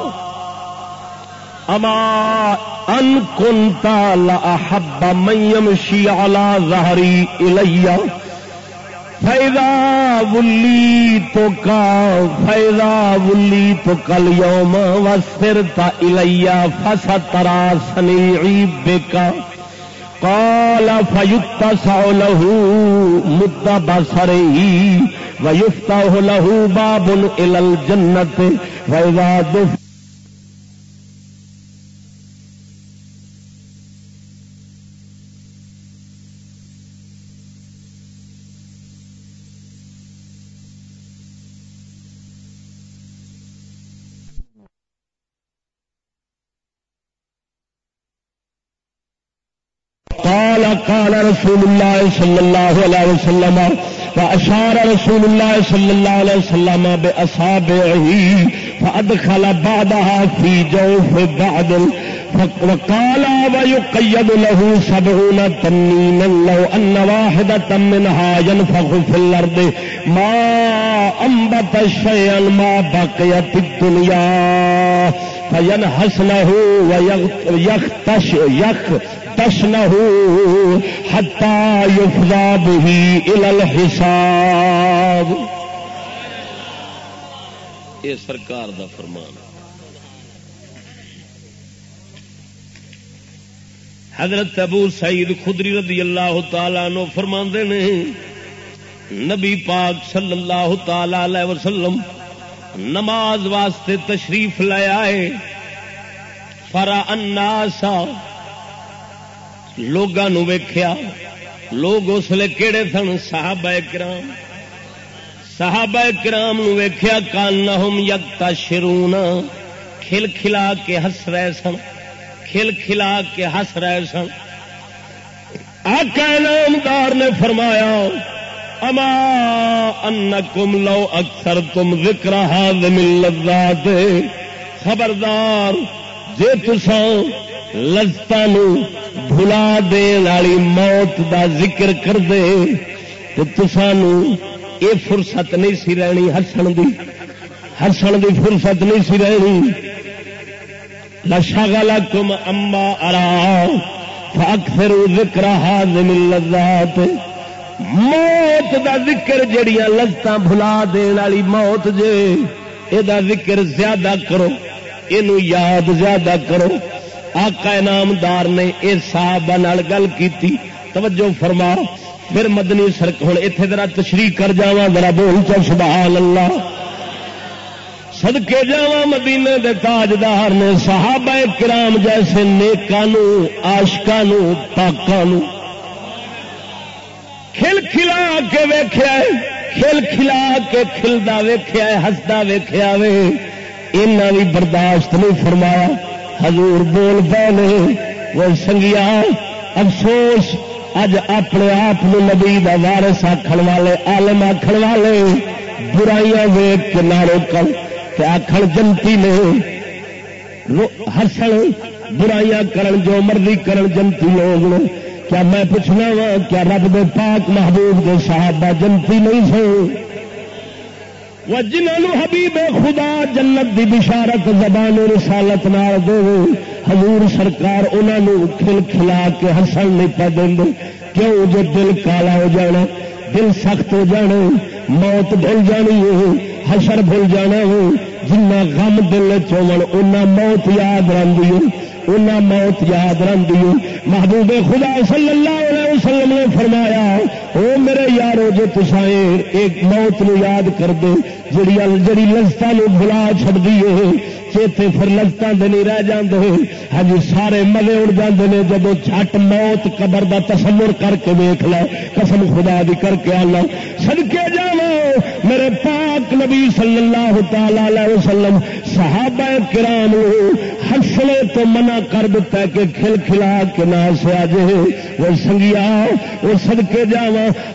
اما ان كنت لاحب من يمشي على ظهري الي فإذا وليتك فإذا وليتك اليوم وسرت إلي فسترى صنيعي بك. قال فيتسع له مد بصره ويفتح له باب إلى الجنة. وإذا دفع رسول الله صلى الله عليه وسلم فأشار رسول الله صلى الله عليه وسلم بأصابعه فأدخل بعدها في جوف بعد وقال ويقيد له سبعون تنينا لو أن واحدة منها ينفخ في الأرض ما أنبت شيئا ما بقيت الدنيا فينحسنه ويختش يخ تشنه حتى يفضى به إلى الحساب۔ یہ سرکار دا فرمان۔ حضرت ابو سعید خدری رضی اللہ تعالی نو فرما نے، نبی پاک صلی اللہ تعالی علیہ وسلم نماز واسطے تشریف لے آئے۔ فرا اناسا لوگوں ویخیا لوگ اس لیے کہڑے سن؟ صحابہ کرام۔ صحابہ کرام ویخیا کان ہوم یگتا شرون کھل کھلا کے ہس رہے سن، کھل کھلا کے ہس رہے سن۔ آقا نامدار نے فرمایا، اما ان کم لو اکثر تم ذکر لذات۔ خبردار، جے تسان لذتان بھلا والی موت دا ذکر کر دے تو تسان یہ فرصت نہیں سی رہنی ہسن دی۔ ہسن دی فرصت نہیں سی رہنی۔ لشا گلا کم اما ارا اکثر ذکر حاضم لذات موت دا ذکر جڑیاں لذت بھلا دین والی موت جے یہ ذکر زیادہ کرو یہ یاد زیادہ کرو۔ آقا انعامدار نے اس صاحب گل کی توجہ فرما، پھر مدنی سرک ہوں اتنے ذرا تشریح کر جا ذرا بول چل سبحان اللہ سدکے جا مدینے دے تاجدار نے، صحابہ کرام جیسے نیکانو آشکانو پاکانو۔ کھل کھلا کے ویخیا کھل کھلا کے کھلتا ویخیا ہستا ویخیا وے۔ اینا بھی برداشت نہیں فرمایا۔ حضور بول پے وہ سنگیا، افسوس، اج اپنے آپ نبی کا وارس آخر والے آلم آخر والے، برائیاں ویگ کے نہ روکن کہ آخر جنتی نے ہسن، برائیاں کرن جو مرضی کرن جنتی لوگ نے۔ کیا میں پوچھنا وا، کیا رب دے پاک محبوب دے صحابہ جنتی نہیں سو وہ جنہوں حبیب خدا جنت دی بشارت زبان رسالت نال دے حضور سرکار انہوں کھل کھلا کے ہسن نہیں پہ دیں کیوں جو دل کالا ہو جانا، دل سخت ہو جانا، موت بھول جانی ہے، حشر بھول جانا ہو جنا غم دل چون موت یاد رہی اُنہ موت یاد رہی محبوب خدا صلی اللہ علیہ وسلم نے فرمایا، او میرے یارو، جو تسائیں ایک موت نو یاد کر دے جڑی جڑی لذتا نو بلا چھڑ دیے چیتے پھر لذت نہیں رہ جاندے ہاں جی سارے ملے اڑ جاندے نے جب جھٹ موت قبر دا تصور کر کے ویکھ لے، قسم خدا دی کر کے اللہ صدکے جاواں میرے پاک نبی صلی اللہ تعالی علیہ وسلم صحابہ کرام ہسلے تو منع کر دیتا کہ کھل کھلا کے نہ سیا جے۔ وہ سنگیا، وہ سدکے جا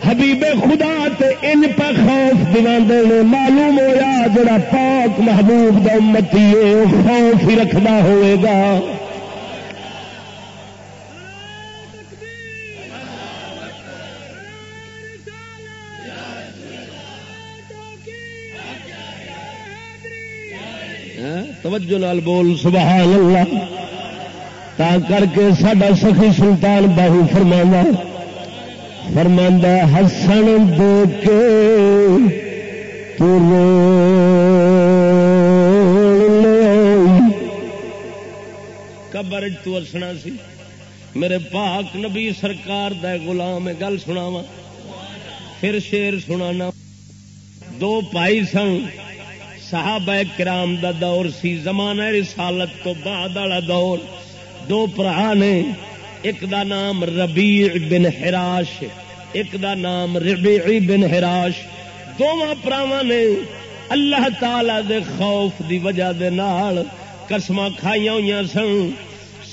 حبیب خدا تے ان پہ خوف دے معلوم ہویا جڑا پاک محبوب دا امتی ہے خوف ہی رکھنا ہوئے گا۔ توجہ نال بول، سبحان اللہ۔ تا کر کے سڈا سخی سلطان باہو فرما فرما ہسن دے کے قبر تسنا سی۔ میرے پاک نبی سرکار دا غلام گل سناوا پھر شیر سنانا۔ دو پائی سن۔ صحابہ کرام دا دور سی، زمانہ رسالت تو بعد والا دور۔ دو پرا نے، ایک دا نام ربیع بن حراش، ایک دا نام ربیع بن حراش۔ دونوں پراوا نے اللہ تعالی دے خوف دی وجہ دے نال قسم کھائی ہوئی سن۔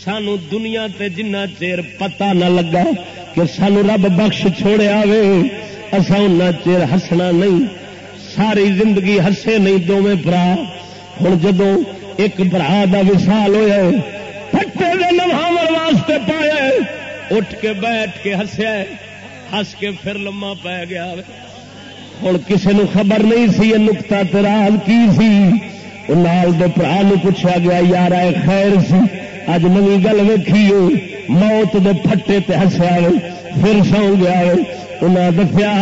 سانو دنیا تے جنہ چیر پتہ نہ لگا کہ سانو رب بخش چھوڑے آوے اصا ان چیر ہسنا نہیں۔ ساری زندگی ہسے نہیں دونوں برا۔ ہوں جدو ایک برا کا وسال ہوا پٹے نماور واسطے پایا اٹھ کے بیٹھ کے ہسیا ہس کے پھر لما پی گیا ہوں کسی نو خبر نہیں سی یہ نکتا تراج کی سی۔ نال دے برا پوچھا گیا یار خیر سی، اج نوی گل ویکھی موت دے پھٹے تے ہسیا پھر سو گیا انہیں دسیا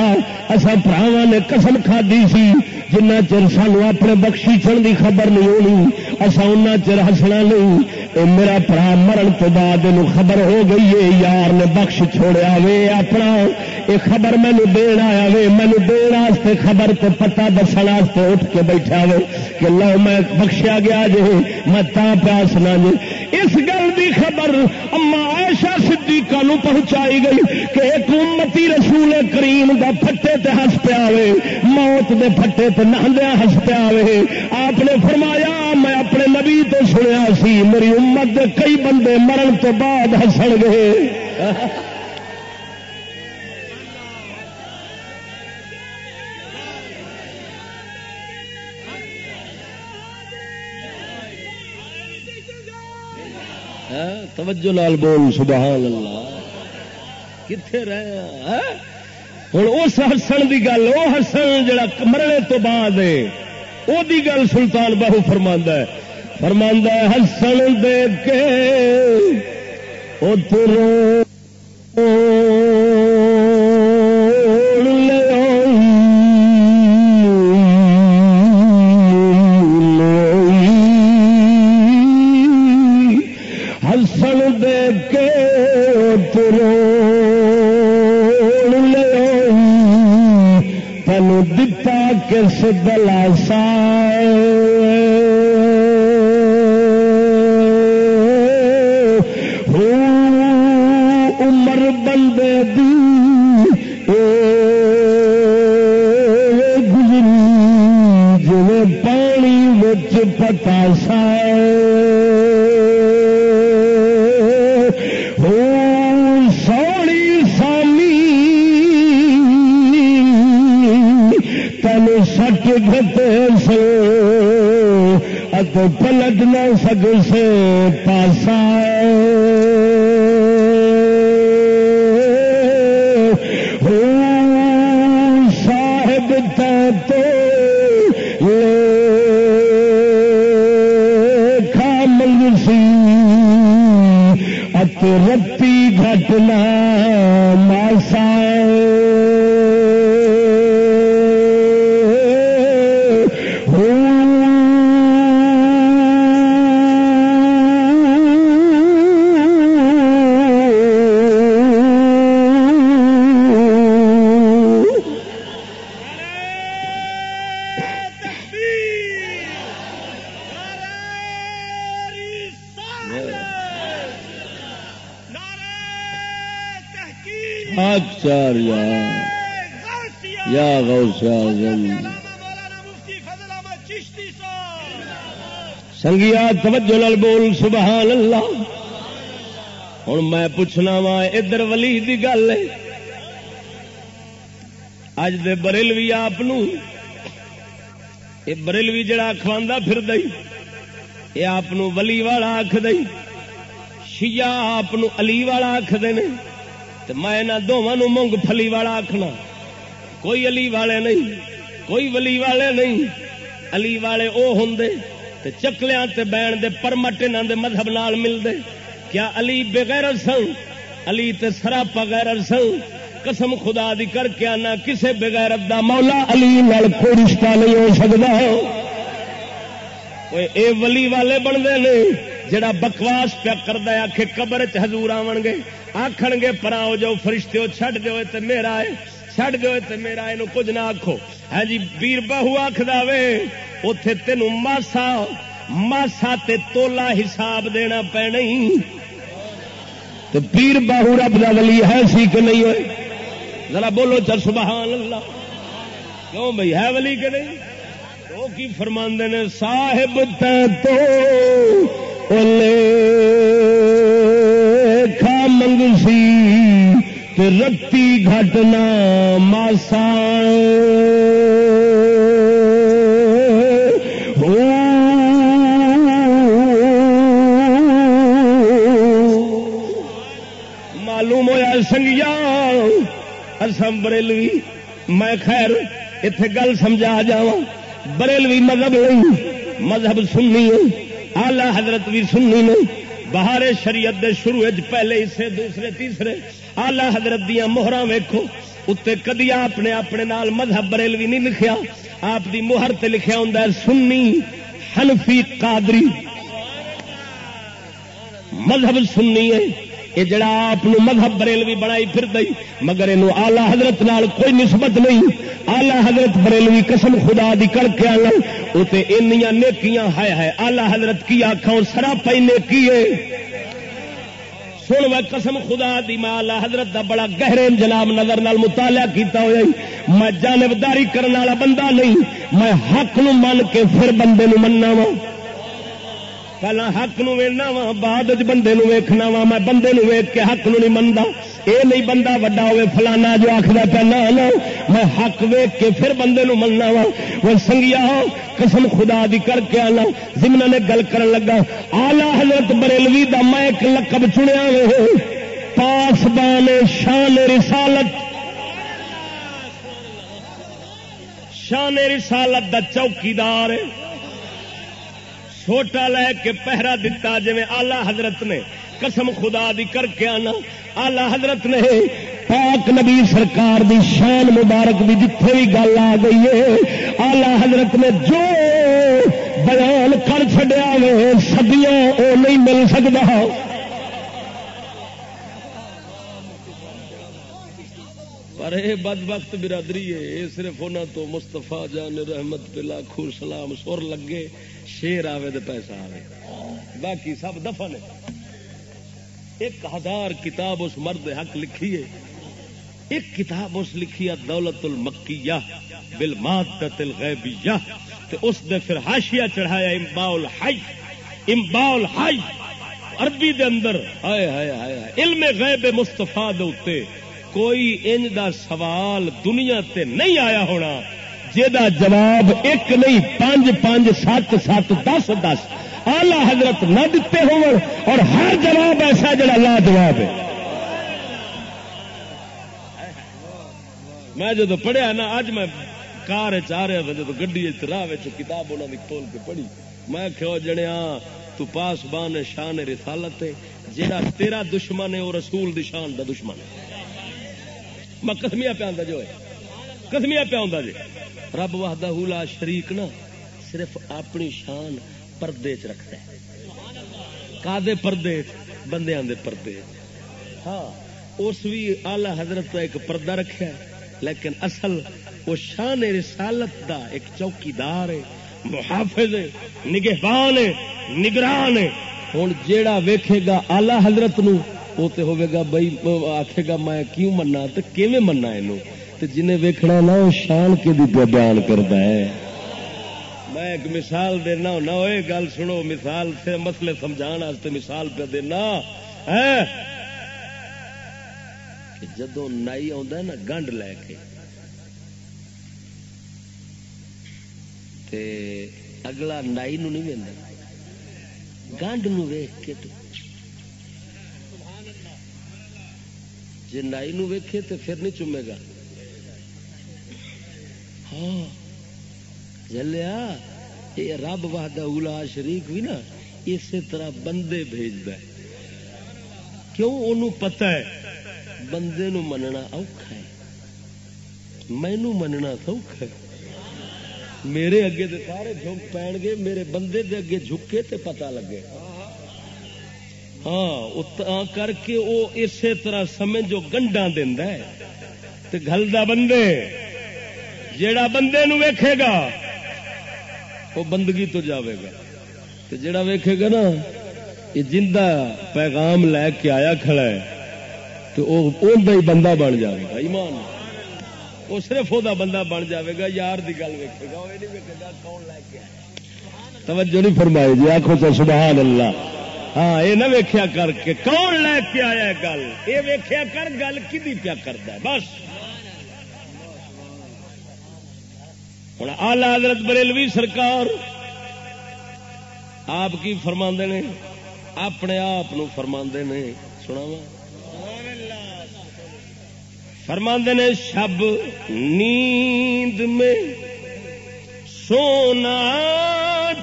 اصا پراوا نے قسم کھدی سی جنہ چر سانو اپنے بخشی چڑھ کی خبر نہیں ہونی اصا ان چر ہسنا نہیں۔ اے میرا برا مرن تو بعد خبر ہو گئی ہے یار نے بخش چھوڑیا وے اپنا۔ یہ خبر مینو دین آیا وے مینو دن خبر تو پتا دس اٹھ کے بیٹھا وے کہ لو میں بخشیا گیا جی میں تا پیاسنا جی اس گل خبر اما ایشا صدیقہ نو پہنچائی گئی کہ ایک امتی رسول کریم دا پھٹے تے ہس پیا موت دے پھٹے تے نہدیا ہس پیا آپ نے فرمایا، میں اپنے نبی تو سنیا سی، میری امت دے کئی بندے مرن تو بعد ہسن گئے توجہ لال بول، سبحان اللہ۔ کتنے رہے ہوں اس ہاں؟ ہسن کی گل وہ ہسن جڑا مرنے تو بعد ہے وہ گل سلطان بہو فرما ہے۔ فرما ہے ہسن دے کے اترو۔ ہسن دے پلٹ نہ سک سنگیا توجہ لال بول، سبحان اللہ۔ ہوں میں پوچھنا وا، ادھر ولی دی گل ہے۔ اج دے بریلوی آپ یہ بریلوی جڑا اخوا پھر دئی یہ آپ ولی والا آخ دئی شیا آپ علی والا آخر نے۔ میں دونوں مونگ پلی والا آخنا کوئی علی والے نہیں، کوئی ولی والے نہیں۔ علی والے او ہوں تے چکلیاں تے بین دے پرمٹ انہوں دے مذہب نال ملتے کیا علی بغیر سن؟ علی تے سراپا غیر سن؟ قسم خدا دی کر کے آنا، کسے بغیر دا مولا علی نال کوئی رشتہ نہیں ہو سکتا اے ولی والے بنتے ہیں جڑا بکواس پیا کرتا آ کے قبر چ چزور آن گے۔ آخر گے پرا ہو جاؤ فرشتے ہو چڈ دو تو میرا ہے چڈ دو تو میرا یہ کچھ نہ آخو ہے ہاں جی بیر بہو آخد وے۔ اتے تین ماسا ماسا تے تولا حساب دینا پی نہیں تو پیر باہو رب کا ولی ہے سی کہ نہیں ہوئے؟ ذرا بولو چل سبحان اللہ۔ کیوں بھائی ہے ولی کہ نہیں؟ وہ کی فرماندے نے، صاحب تے تو کھا منگ سی رتی گھٹنا ماسا۔ اسم بریلوی، میں خیر اتے گل سمجھا جا بریلوی مذہب نہیں مذہب سننی آلہ حضرت بھی سننی نہیں بہارے شریعت دے شروع پہلے حصے، دوسرے، تیسرے۔ آلہ حضرت دیا موہرا ویکو اتنے کدی آپ نے اپنے نال مذہب بریلوی نہیں لکھیا۔ آپ دی موہر تے لکھیا ہوں سنی حنفی قادری۔ مذہب سننی ہے۔ یہ جڑا آپ مذہب بریلوی بنائی پھر دئی مگر یہ آلہ حضرت نال کوئی نسبت نہیں۔ آلہ حضرت بریلوی قسم خدا دی کر کے آنا اتنے نیکیاں ہے ہے آلہ حضرت کی آخا سرا پی نیکی ہے۔ سن و قسم خدا دی، میں آلہ حضرت دا بڑا گہرے جناب نظر نال مطالعہ کیتا ہوا میں جانبداری کرنے والا بندہ نہیں، میں حق نو من کے پھر بندے نو مننا وا پہلا حق نو وینا وا، بعد بندے نو ویکھنا وا۔ میں بندے نو کے حق نو نہیں منتا اے نہیں بندہ، وڈا ہوئے فلانا جو آخر پہنا نا میں حق ویک کے پھر بندے نو مننا وا۔ وہ سنگیا، قسم خدا دی کر کے آنا۔ زمنا نے گل کر لگا، آلہ حضرت بریلوی دا میں ایک لقب چنیا وے۔ پاسبان شان رسالت۔ شان رسالت دا چوکیدار۔ چھوٹا لے کے پہرا دتا جی آلہ حضرت نے قسم خدا دی کر کے آنا۔ آلہ حضرت نے پاک نبی سرکار دی شان مبارک دی جتھے بھی گل آ گئی ہے، آلہ حضرت نے جو بیان کر چڈیا وے سدیاں وہ نہیں مل سکتا پر پر یہ بد وقت برادری ہے یہ صرف انہوں تو مستفا جان رحمت پلا خور سلام سر لگے۔ شیر آوے تو پیسہ آوے۔ باقی سب دفن ایک ہزار کتاب اس مرد حق لکھی ہے۔ ایک کتاب اس لکھی ہے، دولت المکیہ بالمادت الغیبیہ۔ تے اس نے پھر ہاشیا چڑھایا امبا الحی امبا الحی۔ عربی دے اندر، ہائے ہائے ہائے علم غیب مستفا دے کوئی انج دا سوال دنیا تے نہیں آیا ہونا۔ جہاں جواب ایک نہیں، پانچ پانچ، سات سات، دس دس۔ آلہ حضرت نہ دیتے ہو اور ہر جواب ایسا جڑا لا جواب ہے۔ میں جب پڑھیا نا اج میں کار چاہ رہا تھا جب گڈی راہ کتاب انہوں نے کھول کے پڑھی۔ میں کہو جنیا تو پاس بان شان رسالت ہے جہاں تیرا دشمن ہے وہ رسول دی شان دا دشمن ہے۔ میں کسمیا پہ آتا جو ہے کسمیا پہ آتا جی رب وحدہ لا شریک نا صرف اپنی شان پردے چ رکھتا ہے۔ کادے پردے بندے دے پردے ہاں اس بھی آلہ حضرت ایک پردہ رکھا ہے، لیکن اصل وہ شان رسالت دا ایک چوکیدار ہے، محافظ نگہبان نگران ہوں جیڑا ویکھے گا آلہ حضرت نو وہ تو ہوے گا بھائی آخے گا میں کیوں مننا تو کیویں مننا یہ جنہیں ویکھنا نا وہ شان کے دی بیان کرتا ہے۔ میں ایک مثال دینا ہونا وہ گل سنو، مثال سے مسئلے سمجھان مثال پہ دینا۔ ہے؟ جدو نائی نا، گنڈ لے کے۔ تے اگلا نائی نو نہیں گنڈ نو ویخ کے جی نائی نو ویکھے تو پھر نہیں چومے گا۔ ہاں۔ جلیا یہ رب وحدہ اولا شریک بھی نا، اسی طرح بندے بھیج کیوں؟ انہوں پتہ ہے، بندے نو مننا اوکھا ہے۔ مینو مننا سوکھا ہے۔ میرے اگے دے سارے جھک پین گے، میرے بندے دے اگے جھکے تے پتہ لگے۔ ہاں کر کے وہ اسی طرح سمجھ جو گنڈا دینا ہے۔ تے گلدا بندے۔ جیڑا بندے نو ویکھے گا، وہ بندگی تو جاوے گا۔ تے جیڑا ویکھے گا نا، یہ جندہ پیغام لے کے آیا کھڑا ہے تو وہ ہی بندہ بن جائے گا، ایمان وہ صرف وہ بندہ بن جائے گا، یار دی گل ویکے گا کون لے کے توجہ نہیں فرمائی جی آخو تو سبحان اللہ۔ ہاں یہ نہ ویکیا کر کے کون لے کے آیا گل، یہ ویکیا کر گل کی پیا کرتا ہے؟ بس۔ ہوں۔ آلہ حضرت بریلوی سرکار آپ کی فرما نے، اپنے آپ فرما نے سنا وا فرماند نے، شب نیند میں سونا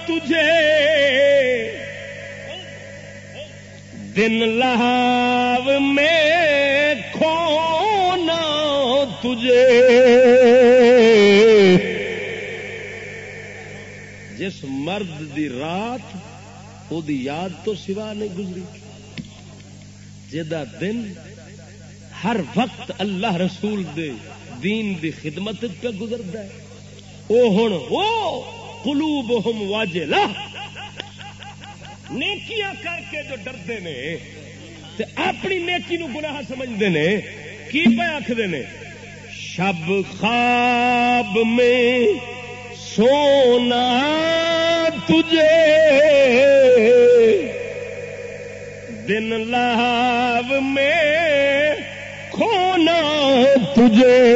تجھے۔ دن لہاو میں کھونا تجھے۔ جس مرد دی رات وہ یاد تو سوا نہیں گزری۔ جا دن ہر وقت اللہ رسول دے دین دی خدمت پہ گزرتا ہے۔ او ہوں وہ قلوب ہم واجلا نیکیاں کر کے جو ڈرتے نے تے اپنی نیکی نو گناہ سمجھتے نے، کی پہ آخر نے؟ شب خواب میں سونا تجھے۔ دن لاو میں کھونا تجھے۔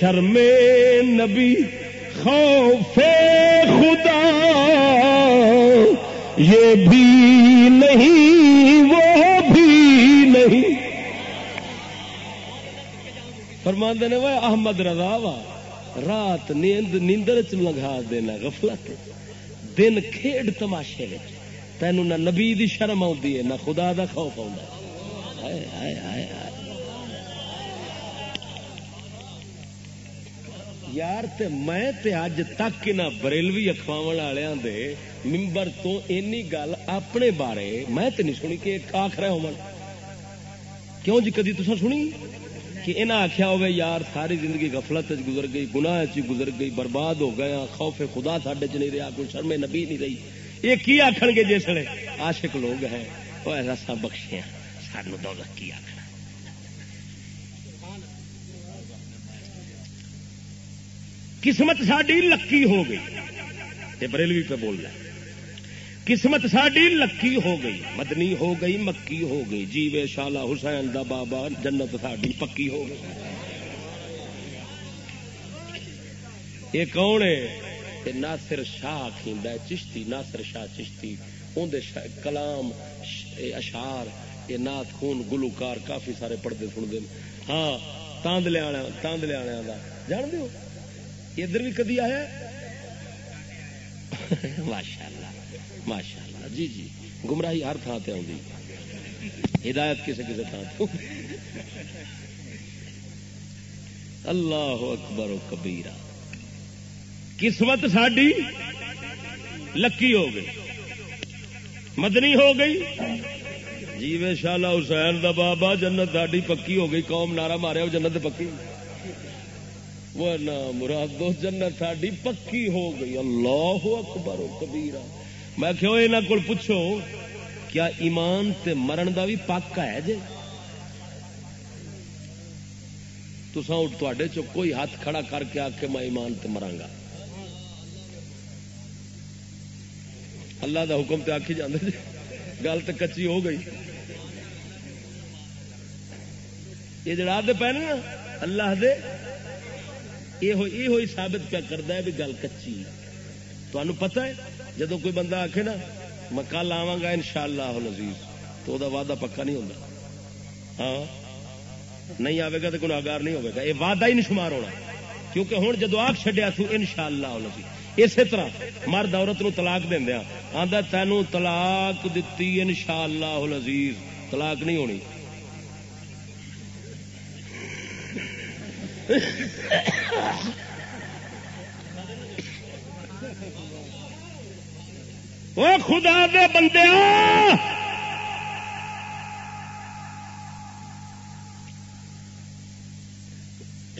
شرم نبی خوف خدا یہ بھی نہیں فرماندے نے وہ احمد رضا وا، رات نیند نیندر چ لگا دینا غفلت۔ دن کھیڈ تماشے تینوں نہ نبی دی شرم آتی ہے، نہ خدا دا خوف آ یار، تے میں تے اج تک نہ بریلوی اخواو والوں دے ممبر تو اینی گل اپنے بارے میں تے نہیں سنی کہ آخر ہو کیوں جی؟ کدی تصا سنی؟ کہ انہیں آخیا ہوگا یار ساری زندگی غفلت گزر گئی، گناہ چ گزر گئی، برباد ہو گیا ہاں، خوف خدا سڈے چ نہیں رہا کوئی شرمے نبی نہیں رہی۔ یہ کی آخ گے جس ویلے؟ آشک لوگ ہیں۔ وہ رسا بخشیا سانو دولت کی آخر قسمت ساری لکی ہو گئی۔ بریلوی پہ بول رہا قسمت ساری لکی ہو گئی۔ مدنی ہو گئی، مکی ہو گئی۔ جیوے شالا حسین دا بابا، جنت ساری پکی ہو گئی۔ یہ کون ہے؟ ناصر شاہ آخر چشتی ناصر شاہ چشتی۔ اندر کلام اشار یہ نات خون گلوکار کافی سارے پڑھتے سنتے ہاں تاندلے تاندلے والے جان دو ادھر بھی کدی آیا [LAUGHS] ماشاء اللہ ماشاء اللہ جی جی۔ گمراہی ہر تھان سے آئی ہدایت کسی کسی تھان اللہ اکبر و کبیرا قسمت ساڈی لکی ہو گئی۔ مدنی ہو گئی۔ جیوے شالا حسین دا بابا جنت ساڈی پکی ہو گئی۔ قوم نعرہ ماریا جنت پکی۔ وہ مراد دو جنت ساڈی پکی ہو گئی۔ اللہ اکبر و کبیرا میں کہ یہاں کو پوچھو کیا ایمان تے مرن دا بھی پک ہے جی تے چ کوئی ہاتھ کھڑا کر کے آ کے میں ایمان تے مراں گا۔ اللہ دا حکم تے آخی جانے جی گل تو کچی ہو گئی۔ یہ جڑا دے پہ نا، اللہ دے یہ ثابت پیا کرتا ہے بھی گل کچی تمہیں پتا ہے جدو کوئی بندہ آخ نا، میں کل آوا گا ان شاء اللہ لذیذ تو وہ وعدہ پکا نہیں ہوتا ہاں؟ نہیں آئے گا تو گناگار نہیں ہوگا یہ وعدہ ہی نہیں شمار ہونا۔ کیونکہ ہوں جدو آپ چڈیا تو ان شاء اللہ لذیذ اسی طرح مرد عورت نو طلاق دیا آدھا تینوں طلاق دیتی ان شاء اللہ لذیذ طلاق نہیں ہونی۔ وہ خدا دے بندے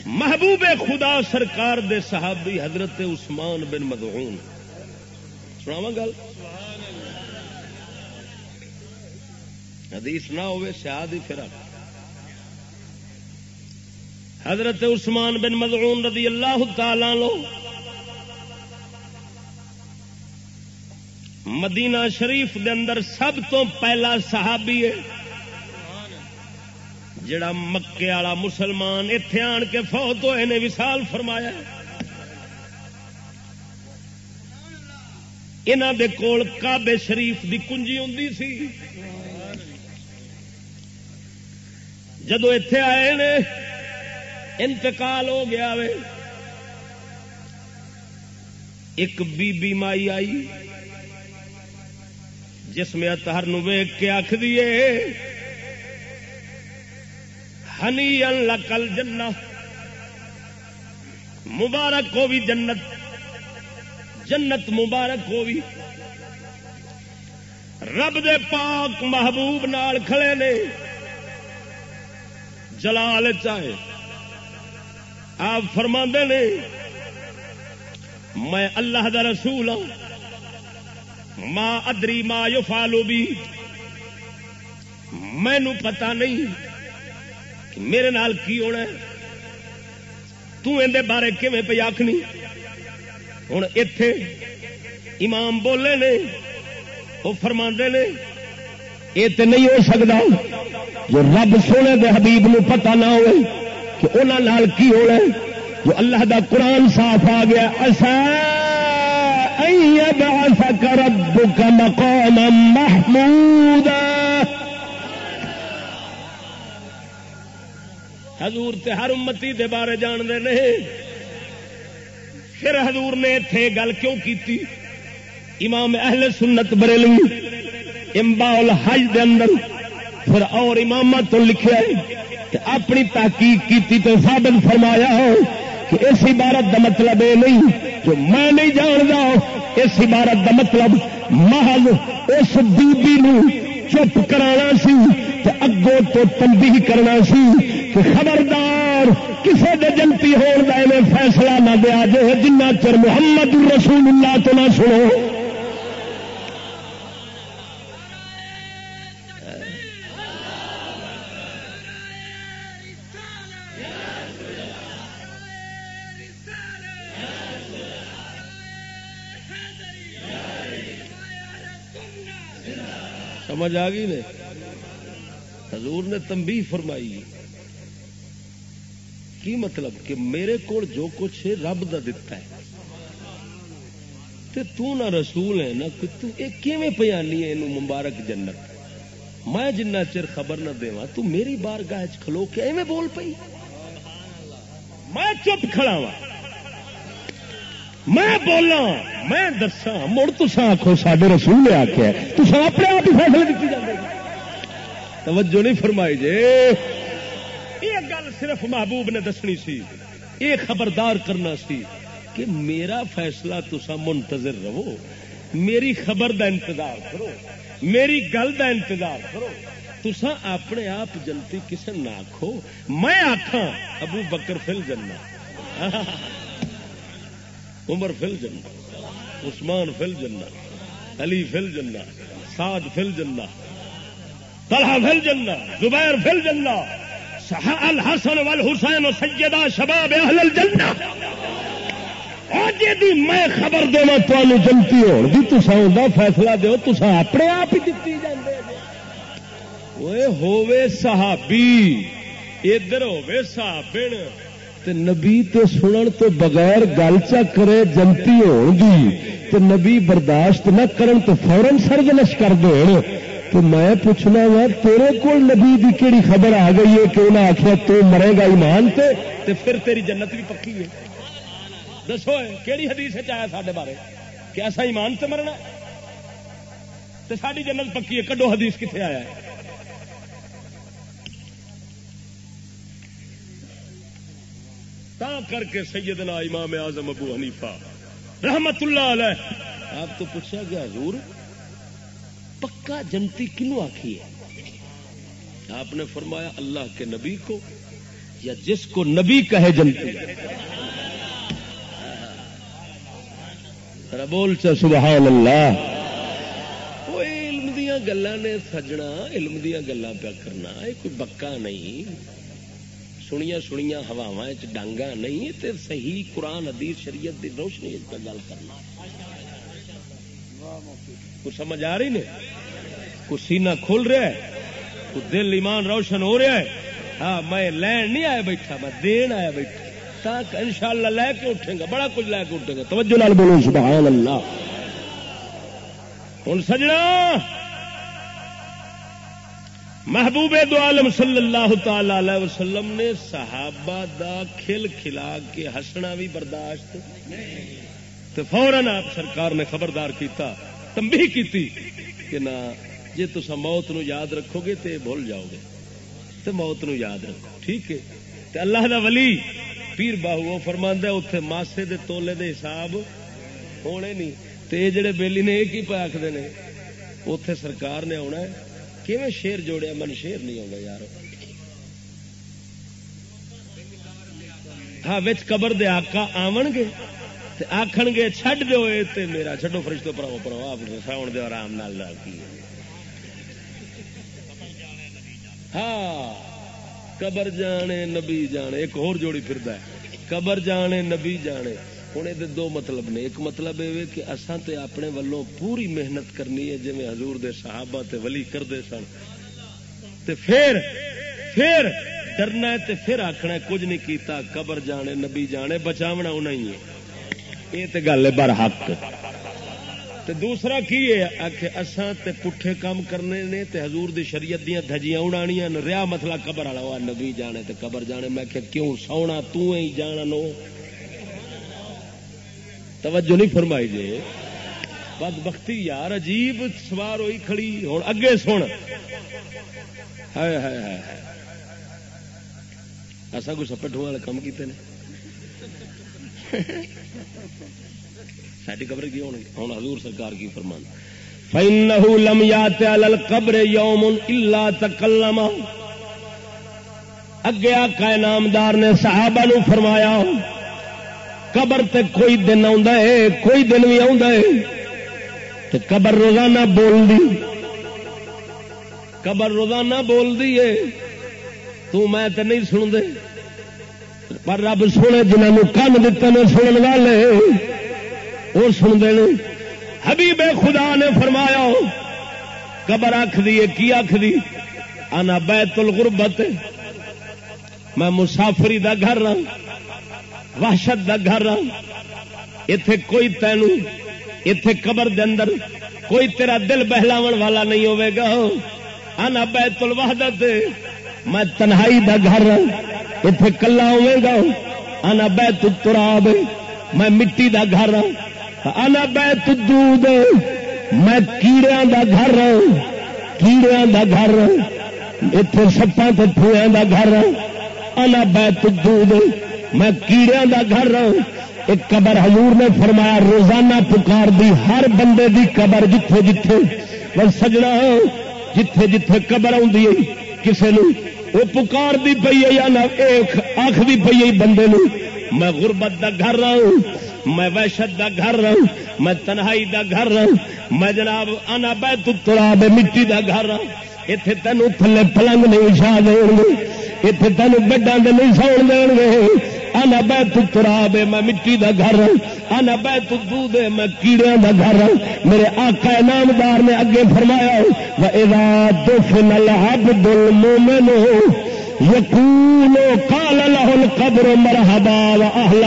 محبوب خدا سرکار دے صحابی حضرت عثمان بن مدعون سناوا گل حدیث نہ ہوئے سیاد ہی پھر حضرت عثمان بن مدعون رضی اللہ تعالی لو مدینہ شریف دے اندر سب تو پہلا صحابی ہے، جڑا مکے والا مسلمان اتے آن کے فوت ہوئے نے وسال فرمایا انہ دے کول کابے شریف دی کنجی ہوں سی۔ جدو اتے آئے نے انتقال ہو گیا وے۔ ایک بی بی مائی آئی، جس میں اتہر ویگ کے آخ دیے ہنی لکل جن مبارک ہو بھی جنت جنت مبارک ہو بھی رب دے پاک محبوب نال کھڑے نے، جلال چاہے۔ آپ فرما نے، میں اللہ دا رسول ہوں۔ ماں ادری ماں یو فالو بھی مینو پتا نہیں کہ میرے نال کی ہونا تے بارے کیون پہ آخنی ہوں اتے امام بولے نے وہ فرما نے یہ تو نہیں ہو سکتا جو رب سونے دے حبیب نو پتا نہ ہوئے کہ انہوں کی ہونا جو اللہ دا قرآن صاف آ گیا ایسا رب کا مقام محمود حضور تے ہر امتی دے بارے جانتے نہیں۔ پھر حضور نے اتے گل کیوں کی امام اہل سنت بریلوی امبا الحج دے اندر پھر اور امام تو لکھا ہے اپنی تحقیق کی تو ثابت فرمایا ہو کہ اس عبارت کا مطلب یہ نہیں جو میں نہیں جانتا اس عبارت کا مطلب محض اس بیبی نو چپ کرانا سی اگوں تو تنبیہ کرنا سی کہ خبردار کسی دے جنتی ہون فیصلہ نہ دیا جائے، جنہ چر محمد رسول اللہ تو نہ سنو۔ سمجھ آ گئی نے؟ حضور نے تمبی فرمائی۔ کی مطلب کہ میرے کو جو کچھ رب دا دتا ہے۔ تے تو نہ رسول ہے نا کیویں پیانی ہے مبارک جنت؟ میں جنہ چر خبر نہ دوا تو میری بار گاہ کھلو کے ایویں بول پئی۔ میں چپ کھڑا وا میں بولا میں دسا مڑ تسا آخو سڈے رسول نے آخیا تسا اپنے آپ ہی فیصلے دیتی جاتے توجہ نہیں فرمائی جی یہ گل صرف محبوب نے دسنی سی۔ یہ خبردار کرنا سی کہ میرا فیصلہ تسا منتظر رہو۔ میری خبر دا انتظار کرو۔ میری گل دا انتظار کرو۔ تسا اپنے آپ جنتی کسی نہ آخو میں آخا ابو بکر فل جنا [LAUGHS] عمر فل جنا عثمان فل جنا علی فل جنا سعد فل جنا طلحہ فل جنا زبیر فل جنا الحسن والحسین سیدہ شباب اہل الجنہ۔ جی میں خبر دینا تمہیں جنتی ہو جی تصا فیصلہ دو تسا اپنے آپ ہی دیتی جاندے ہوے صحابی، ادھر ہوے صحابن تے نبی تے سنن تو بغیر گل چا کرے جنتی ہوگی تو نبی برداشت نہ کرن تو فورن سرجنش کر دین۔ تو میں پوچھنا وا، تیرے کو نبی دی کیڑی خبر آ گئی ہے کہ انہیں آخیا تو مرے گا ایمان تے تے پھر تیری جنت بھی پکی ہے۔ دسو، کیڑی حدیث آیا سارے بارے؟ کہ ایسا ایمان تے مرنا تے ساری جنت پکی ہے، کڈو حدیث کتنے آیا ہے؟ تا کر کے سیدنا امام اعظم ابو حنیفہ رحمت اللہ علیہ۔ آپ تو پوچھا گیا، حضور، پکا جنتی کنو آخی ہے؟ آپ نے فرمایا، اللہ کے نبی کو یا جس کو نبی کہے جنتی بول چا سبحان اللہ وہ علم دیا گلا نے سجنا، علم دیا گلا پیا کرنا، یہ کوئی بکا نہیں۔ سنیا سنیا ہوا ڈانگا نہیں، تے صحیح قرآن، حدیث، شریعت دی روشنی گل کرنا۔ کچھ سمجھ آ رہی نے؟ کچھ سینہ کھل رہا ہے، کچھ دل، ایمان روشن ہو رہا ہے۔ ہاں میں لین نہیں آیا بیٹھا، میں دین آیا بیٹھا۔ ان شاء اللہ لے کے اٹھیں گا بڑا کچھ لے کے اٹھیں گا توجہ لال بولو، سبحان اللہ۔ ہوں سجنا! محبوب دو عالم صلی اللہ تعالی علیہ وسلم نے صحابہ دا کھل کھلا کے ہسنا بھی برداشت تو فوراً آپ سرکار نے خبردار کیتا تمبی کیتی کہ نہ جی تسا موت نو یاد رکھو گے تو بھول جاؤ گے۔ تو موت نو یاد رکھو، ٹھیک ہے۔ تے اللہ دا ولی پیر باہو فرماندہ اتے ماسے دے تولے دے حساب ہونے نہیں۔ تے جڑے بیلی نے ایک ہی پہ آخر نے؟ اتے سرکار نے آنا ہے۔ کیون شیر جوڑیا من شیر نہیں آگا یار۔ ہاں قبر دے آکا آن گے آخ گے چڈ دو میرا چڈو فرش تو پراؤ پراؤ آپ ساؤن دو آرام نال کی۔ ہاں قبر جانے، نبی جانے، ایک اور جوڑی پھر قبر جانے، نبی جانے۔ ہوں یہ دو مطلب نے۔ ایک مطلب یہ کہ اساں تے اپنے والوں پوری محنت کرنی ہے جی حضور دے صحابہ تے ولی کرتے سن۔ تے پھر پھر ڈرنا تے پھر آخنا کچھ نہیں کیتا، قبر جانے، نبی جانے، بچاونا انہیں ہی ہے۔ یہ تے گل ہے بر حق تے دوسرا کی ہے؟ آخ اساں تے پٹھے کام کرنے نے تے حضور دی شریعت دیاں دھجیاں اڑانیاں رہا مسئلہ قبر والا نبی جانے تے قبر جانے۔ میں کہ کیوں سونا؟ تو ہی جانا نو۔ توجہ نہیں فرمائی جی بد بختی یار، عجیب سوار ہوئی کھڑی۔ ہوں اگے سن۔ ایسا کوئی سپے ڈھو والے کام کیتے ہیں ساری خبر کی ہوں ہوں حضور سرکار کی فرمان۔ فإنه لم يات على القبر يوم إلا تكلم اگے آقا نامدار نے صحابہ نو فرمایا۔ قبر تے کوئی دن ہے، کوئی دن بھی تے قبر روزانہ بول دی قبر روزانہ بول دی ہے۔ تو میں تے نہیں سن دے پر رب سونے جنہوں کن دیتے نے سنن والے وہ سن دے حبیب خدا نے فرمایا، قبر آخ دی کی آخ دی آنا بیت الغربت۔ میں مسافری دا گھر رہا وحشت دا گھر اتے کوئی تینو اتے قبر دے اندر کوئی تیرا دل بہلاو والا نہیں ہوے گا۔ آنا بیت الوحدت، میں تنہائی دا گھر اتے کلا ہوے گا۔ آنا بیت التراب، میں مٹی دا گھر رہا انا بیت دودھ میں کیڑیاں دا گھر کیڑیاں دا گھر اتنے سپا تھوڑا دا گھر انا بیت دودھ میں کیڑیاں دا گھر ایک قبر حضور نے فرمایا، روزانہ پکار دی، ہر بندے دی قبر جتھے جتھے۔ بس سجنا ہاں، جتھے جتھے قبر آئی کسے نو وہ پکار دی پی ہے یا نہ آخری پی ہے بندے نو میں غربت دا گھر رہا ہوں، میں وحشت دا گھر رہا میں تنہائی دا گھر رہا میں جناب آنا بہ ترا مٹی دا گھر رہا اتے تینوں تھلے پلنگ نہیں چھا دے گے اتے بڈا نہیں سو دے انا بیت تراب میں مٹی دا گھر رہا انا بیت دودھ میں کیڑے دا گھر۔ رہا میرے آقا نامدار نے اگے فرمایا وَإِذَا نل ہب دل مومن یقولو کال لہل قبر مرحبا و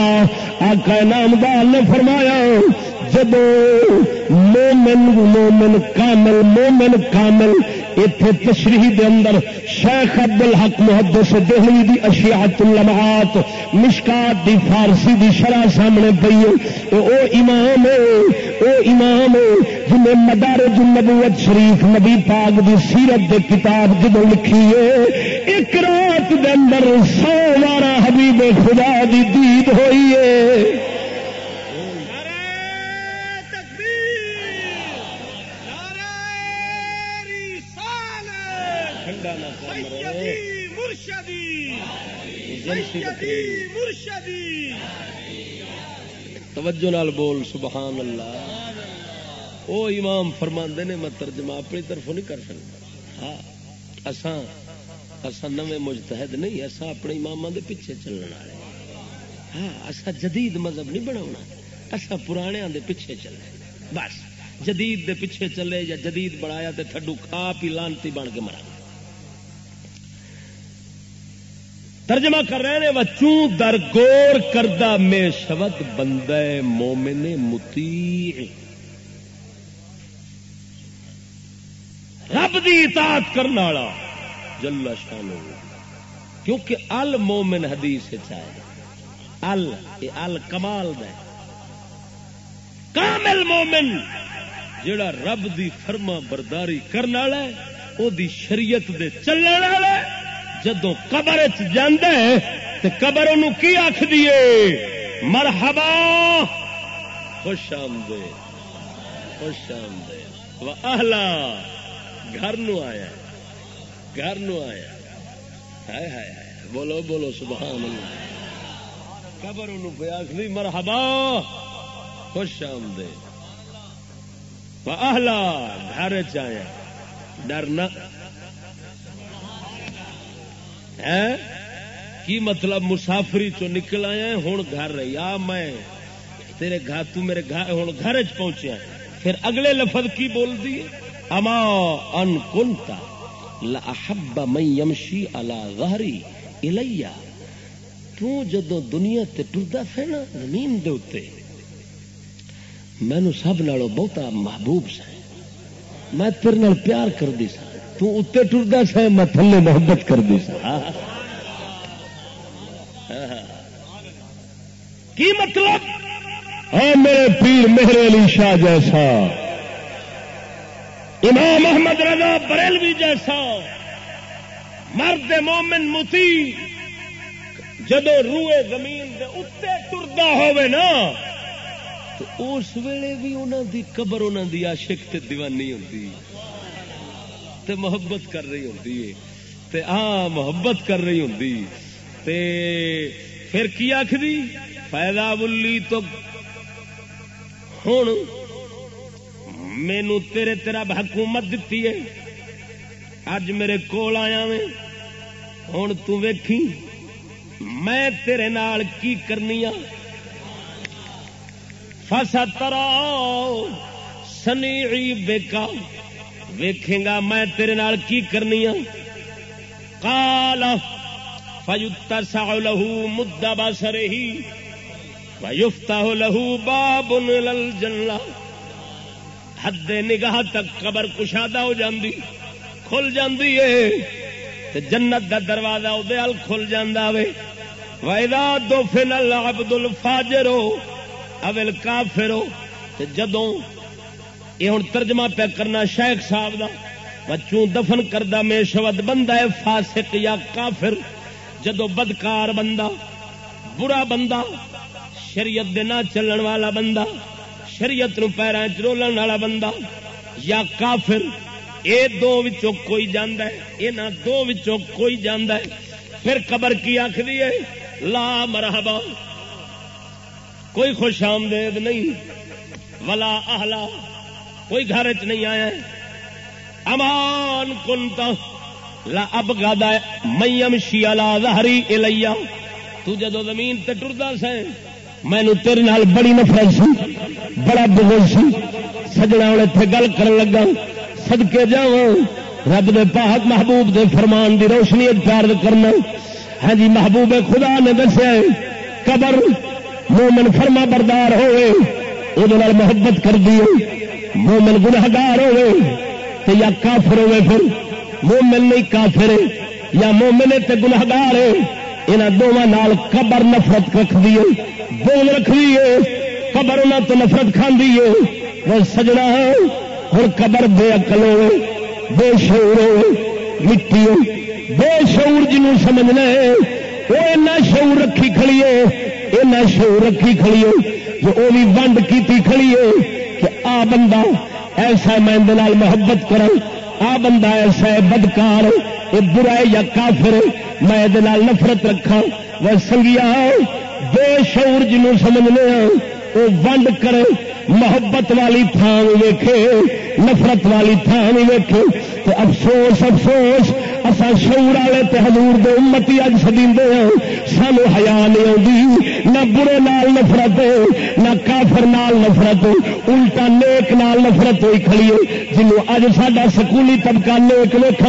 آقا نامدار نے فرمایا جب مومن مومن کامل مومن کامل اتے تشریح دے اندر شیخ عبد الحق محدث دہلی دی اشیات اللمعات مشکات دی فارسی دی شرح سامنے پئی او امام او امام جنہیں مدارج النبوت شریف نبی پاک دی سیرت دے کتاب جدو لکھی ہے، ایک رات دے اندر سو بارہ حبیب خدا دی دید ہوئی ہے۔ توجہ نال بول، سبحان اللہ. او امام فرما نے، میں ترجمہ اپنی طرف نہیں کر سکتا۔ ہاں اساں اساں نویں مجتہد نہیں، اساں اپنے امام دے پیچھے چلنے والے ہاں اساں جدید مذہب نہیں بنا اساں پرانے دے پیچھے چلے۔ بس، جدید دے پیچھے چلے یا جدید بنایا تے تھڈو کھا پی لانتی بن کے مرا۔ ترجمہ کر رہے ہیں بچوں، در گور کردہ میں شبد بندے مومن متی رب دی اطاعت کرنے والا جل شان ہو کیونکہ ال مومن حدیث چاہے۔ ال ال کمال دے۔ کامل مومن جڑا رب دی فرما برداری کرنے والا ہے، او دی شریعت دے چلنے والا ہے۔ جدو قبر تو قبر ان کی آخ دیے مرحبا، خوش آمدے خوش آمدے۔ اہلا، گھر نو آیا، گھر نو آیا۔ ہائے ہائے بولو بولو، سبحان اللہ۔ قبر ان پہ آخ دی مرحبا، خوش آمدے۔ اہلا، گھر چیا ڈرنا کی مطلب مسافری چو نکل آیا ہوں گھر یا میں، تیرے گھر، تو میرے گھر ہوں گھر چ پہنچیا پھر اگلے لفظ کی بول دی اما ان کنتا لاحب من یمشی علی ظہری الیا تو جدو دنیا تے ٹردا پھر نا، زمین دے اوتے مینو سب نالوں بہتا محبوب سا میں تیرے نال پیار کر دی سا۔ تو اتنے ٹرتا سا، میں تھلے محبت کر دی سا۔ کی مطلب؟ ہاں میرے پیر مہر علی شاہ جیسا۔ امام محمد رضا بریلوی جیسا۔ مرد مومن متی جدو روئے زمین دے اتنے ٹرتا ہوئے نا، تو اس ویلے بھی انہوں دی قبر انہوں دی عاشق تے دیوانی ہوتی تے محبت کر رہی ہوتی ہے تے ہاں محبت کر رہی ہوتی تے پھر کی آخری فائدہ بلی تو ہوں مینو تیرے تیرا حکومت دیتی ہے اج میرے کول آیا میں۔ ہوں تیکھی میں تیرے نال کی کرنی آ فسا ترا سنی بیکا ویکھے گا میں تیرے نال کی کرنی ہوں کال فجتا سا لہو مدا بسر ہی فیفتا لہو باب لل جلا حد نگاہ تک قبر کشادہ ہو جاندی، کھل جاندی ہے۔ تے جنت دا دروازہ ادے کھل جاندہ وے۔ ویدا دو فن العبد الفاجر ہو اول کافر ہو جدوں یہ ہوں ترجمہ پہ کرنا شیخ صاحب دا۔ بچوں دفن کردہ میں شود بندہ ہے، فاسق یا کافر؟ جدو بدکار بندہ، برا بندہ، شریعت دے نہ چلن والا بندہ، شریعت نو پیروں چرولن والا بندہ یا کافر؟ اے دو وچوں کوئی جاندا ہے، اے نہ دو وچوں کوئی جاندا ہے۔ پھر قبر کی آخری ہے، لا مرحبا۔ کوئی خوش آمدید نہیں، ولا اہلا۔ کوئی گھر چ نہیں آیا امان کنتا لا اب گادا میم شیالا ظہری الیا تو جدو زمین تے ٹردا سا مینو تیرے نال بڑی نفرت سی، بڑا بغل سی۔ سجنا ہوں اتنے گل کر لگا سدکے جا رب دے پاک محبوب دے فرمان دی روشنی پیار کرنا۔ ہاں جی محبوب خدا نے دسیا قبر مومن فرما بردار ہوئے وہ محبت کر دی مومن گناگار ہوئے تو یا کافر ہوئے پھر، مومن نہیں کافر ہے یا مومن تے گناگار ہے یہاں دونوں نال قبر نفرت رکھ دیے بول رکھ دیے قبر انہوں تو نفرت کھاندی ہے۔ وہ سجنا ہے ہر قبر بے اقل ہوئے، بے شعور ہوئے، مٹی ہو بے شعور جنوں سمجھنا ہے، وہ ایسا شعور رکھی کھڑیے ایسا شعور رکھی کھڑیے جو وہ بھی ونڈ کی کھڑیے کہ آ بندہ ایسا میں محبت کر آ بندہ ایسا ہے بدکار یہ برا یا کافر میں نفرت رکھا وہ سنگیا، بے شعور جنوں سمجھنے وہ ونڈ کرے، محبت والی تھان ویکھے، نفرت والی تھان ویکھے۔ افسوس افسوس اصا شعور والے حضور دے امتی اج سدی ہاں، سانو حیا نہیں آتی نہ برے نال نفرت، نہ کافر نال نفرت، الٹا نیک نال نفرت ہوئی کھڑی ہے جنوں اج سا سکولی طبقہ نیک ویخ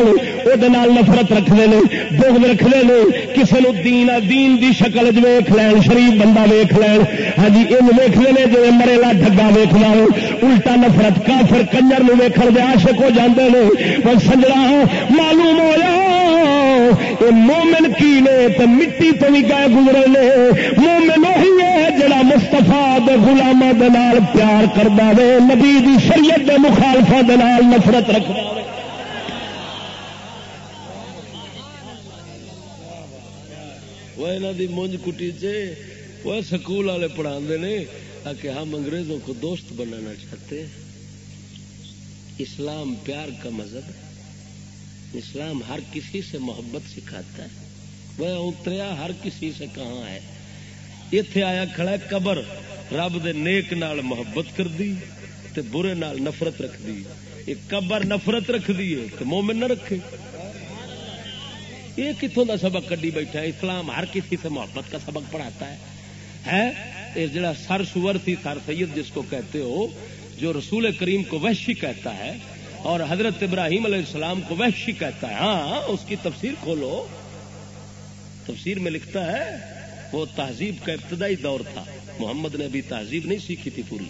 وہ نفرت رکھتے ہیں بغض رکھتے ہیں کسی نے دین دین دی شکل ویخ لین، شریف بندہ ویخ لین ہاں جی ان ویختے ہیں جی مرےلا ڈگا ویخ لو الٹا نفرت، کافر کنجر ویخ دے عاشق ہو جاتے ہیں پر سجڑا معلوم ہوا یہ مومن کی نے تو مٹی تو بھی گئے گزرے نے۔ مومن وہی ہے جڑا مستفا گلاما دال پیار کرتا رہے نبی دی شریعت دے مخالفا دال نفرت رکھتا مونج کٹی وہ سکول والے پڑھا نے کہ ہم انگریزوں کو دوست بنانا چاہتے۔ ہیں اسلام پیار کا مذہب ہے۔ اسلام ہر کسی سے محبت سکھاتا ہے۔ وہ اتریا ہر کسی سے کہاں ہے۔ اتے آیا کھڑا ہے قبر۔ رب دے نیک نال محبت کر دی تے برے نال نفرت رکھ دی یہ قبر نفرت رکھ دی ہے تو مومن نہ رکھے۔ یہ کتوں کا سبق کڈی بیٹھا ہے؟ اسلام ہر کسی سے محبت کا سبق پڑھاتا ہے۔ ہے؟ یہ جڑا سر سور تھی سر سید جس کو کہتے ہو، جو رسول کریم کو وحشی کہتا ہے اور حضرت ابراہیم علیہ السلام کو وحشی کہتا ہے ہاں،, ہاں اس کی تفسیر کھولو۔ تفسیر میں لکھتا ہے، وہ تہذیب کا ابتدائی دور تھا۔ محمد نے ابھی تہذیب نہیں سیکھی تھی پوری۔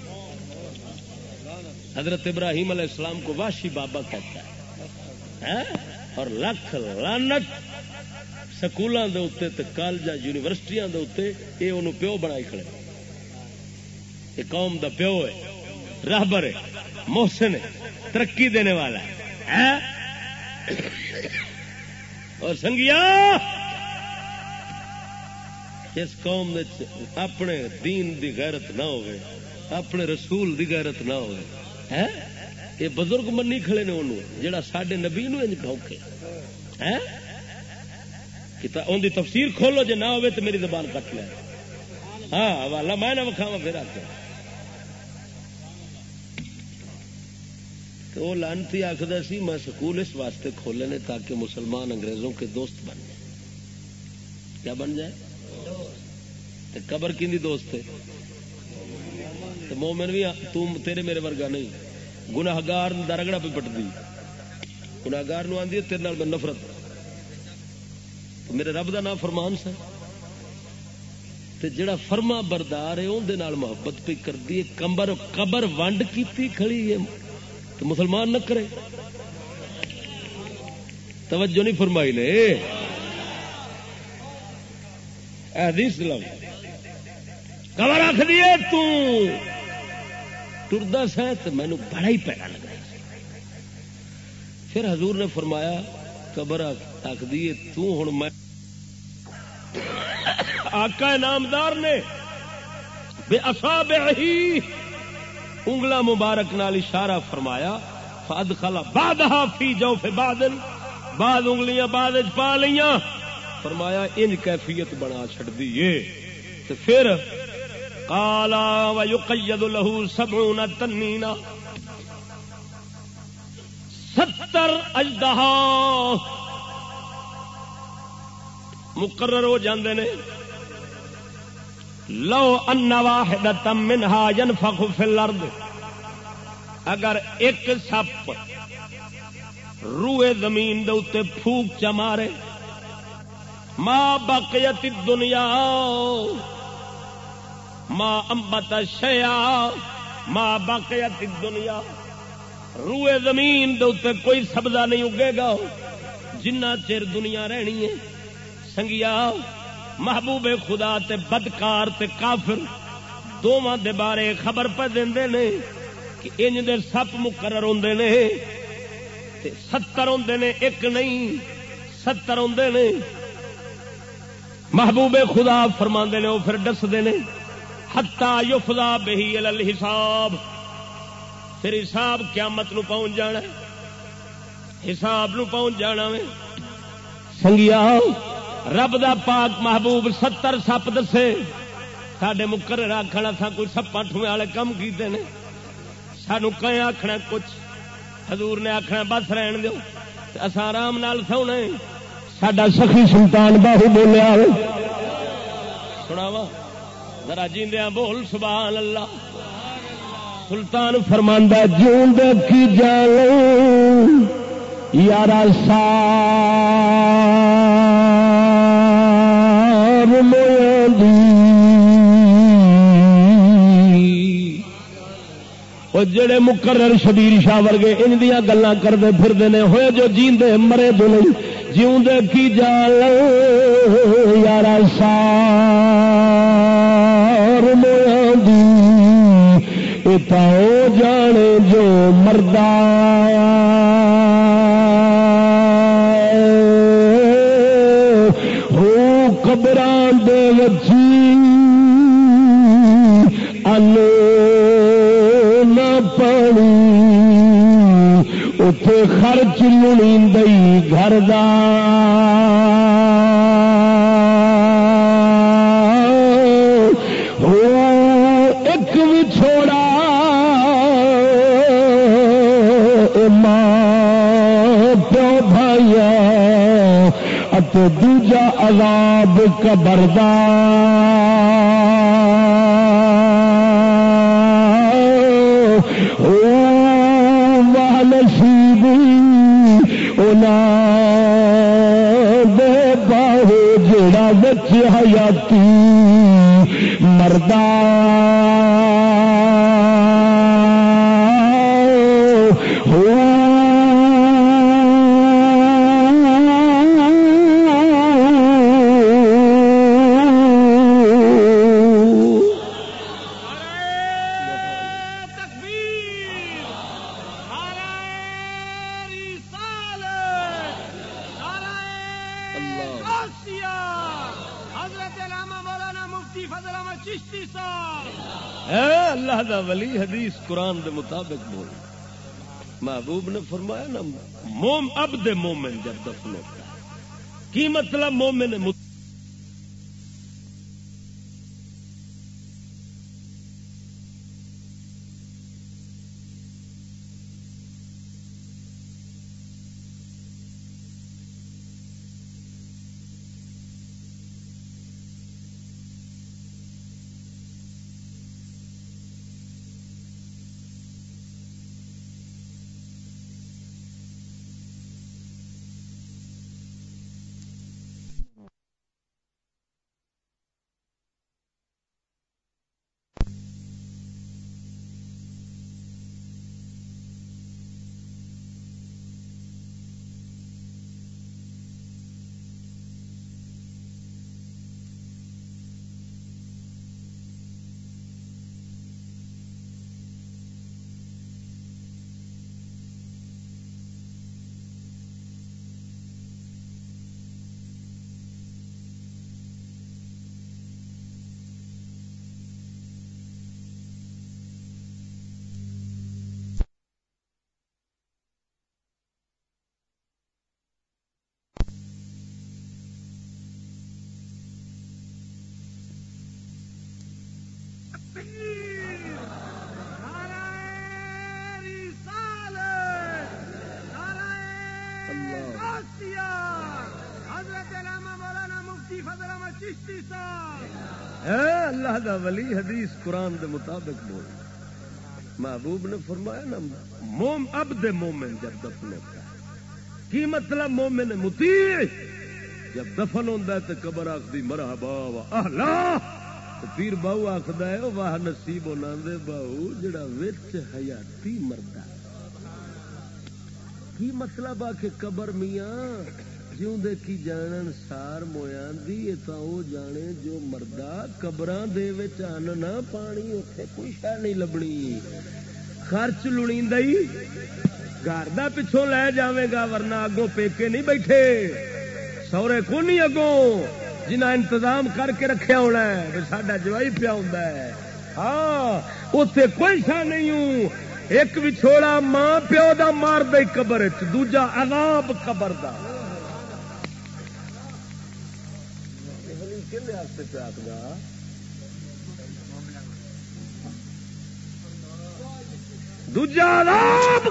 حضرت ابراہیم علیہ السلام کو واشی بابا کہتا ہے۔ ہاں، اور لکھ لانت سکولوں کے اتنے کالج یونیورسٹیاں یہ انہوں پیو بنا کھڑے۔ یہ قوم دا پیو ہے راہبر ہے۔ محسن ہے، ترقی دینے والا ہے۔ اور سنگیا، اس قوم اپنے دین دی غیرت نہ ہوئے، اپنے رسول دی غیرت نہ ہوئے۔ یہ بزرگ منی کھڑے نے انہوں جڑا سڈے نبی نو ڈوکے ان کی تفسیر کھولو جی نہ ہوئے تو میری زبان کٹ لیا ہاں حوالہ میں نہ وکھاوا پھر آ وہ لانتی آخر سی، میں سکول اس واسطے کھولے نے تاکہ مسلمان انگریزوں کے دوست بن جائے۔ کیا بن جائے؟ قبر کی دوست ہے؟ مومن بھی تم تیرے میرے ورگا نہیں۔ گناگار درگڑا پہ پٹتی گناگار آدھی تیرے میں نفرت۔ میرے رب کا نام فرمان سا۔ جڑا فرما بردار ہے اندر محبت پہ کرتی ہے۔ کمبر، قبر ونڈ کی کھڑی ہے۔ تو مسلمان نہ کرے۔ توجہ نہیں فرمائی نے۔ حدیث لو کبر رکھ دیے تردا سا تو مینو بڑا ہی پیڑا لگ پھر حضور نے فرمایا، قبر رکھ دیے توں میں۔ آقا نامدار نے۔ بے اصاب ہی انگلا مبارک نال اشارہ فرمایا فد خلا باد فی فی بادل بعد انگلیاں بعد پا لیاں فرمایا ان کیفیت بنا چڑ دیے تو پھر کالا و لہو سبعون تنینا ستر اجدہا مقرر ہو جاندے نے۔ لو ان واحد منها ينفخ في الارض۔ اگر ایک سپ روئے زمین دے اتنے پھوک چ مارے ماں بقیت دنیا ماں امبت شیا ماں بقیت دنیا روئے زمین دے کوئی سبزہ نہیں اگے گا، جنہ چر دنیا رہنی ہے، سنگیا۔ محبوب خدا تے بدکار تے کافر، دونوں دے بارے خبر پہ دے نے کہ انج دے سپ مقرر ہوندے نے تے ستر ہوندے نے، ایک نہیں، ستر ہوندے نے۔ محبوب خدا فرما نے وہ پھر ڈستے نے ہتا یفدا بہی الحساب۔ پھر حساب قیامت نو پہنچ جانا حساب نو پہنچ جانا میں سنگیا رب دا پاک محبوب ستر سپ دسے۔ سڈے مکر آخنا سا کوئی سپا ٹوئے والے کم کیتے ہیں سانو کہیں آخنا کچھ۔ حضور نے آخنا بس رہن دو اصا آرام نال سونے۔ سڈا سخی سلطان باہو بولیا سنا وا ذرا جیندیا بول سبحان اللہ سلطان فرماندہ جون کی جان یارا سا۔ جڑے مقرر شبیر شاہ ورگے ان دیا گلا کرتے پھرتے ہیں ہوئے جو جیندے مرے دو نہیں جیوں کی جال یار سار مویا جانے جو مردہ۔ قبران اتے خرچ لڑی دئی گھر ایک بھی چھوڑا ماں پیو بھائی دوجا عذاب قبردار وہ نصیبی اونا دے باہو جڑا بچ حیاتی مردان قرآن دے مطابق بول۔ محبوب نے فرمایا نا، موم اب دے مومن جب دفن ہوتا ہے۔ کی مطلب مومن اللہ دا ولی حدیث قرآن دے مطابق بول۔ محبوب نے فرمایا نا، موم اب دے مومن جب دفن ہوتا ہے۔ کی مطلب مومن متی جب دفن ہوتا ہے تو قبر آخری مرحبا اہلا۔ پیر بہو آخد ہے واہ نصیب ہونا دے بہو، جڑا وچ حیاتی مرد کی مطلب آ کے قبر میاں؟ جیوں دے کی جانن سار مویاں دی تا او جانے جو مردا قبراں دے وچ ان نہ پانی، اوتھے کوئی شے نہیں لبنی۔ خرچ لڑیندئی گھر دا پچھوں لے جاویں گا، ورنہ اگوں پیکے نہیں بیٹھے۔ سورے کو نہیں اگوں؟ جنہ انتظام کر کے رکھیا ہونا ہے ساڈا جوائی پیا ہوندا ہے۔ ہاں اوتھے کوئی شے نہیں ہوں۔ ایک وچھوڑا ماں پیو دا مار دے قبر دوجا عذاب قبر دا۔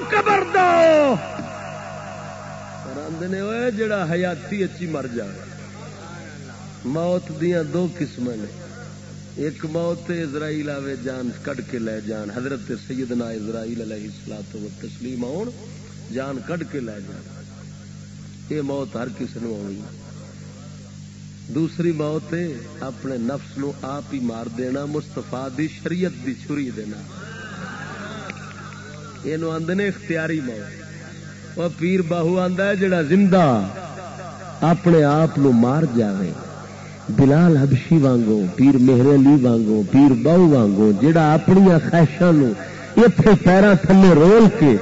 قبر نے جڑا حیاتی اچھی مر جائے۔ موت دیا دو قسم نے۔ ایک موت اسرائیل آوے جان، کڈ کے لے جان۔ حضرت سیدنا اسرائیل علیہ السلام و تسلیم آن جان کڈ کے لے جان۔ یہ موت ہر کسی نے آنی دوسری موت ہے، اپنے نفس نو آپ ہی مار دینا مستفا دی شریعت دی چھری دینا۔ یہ آدھے اختیاری موت۔ وہ پیر باہو آندا ہے، جڑا زندہ اپنے آپ مار جاوے۔ بلال حبشی وانگو پیر مہر علی وانگو پیر باہو وانگو جڑا اپنی خواہشوں اتنے پیروں تھلے رول کے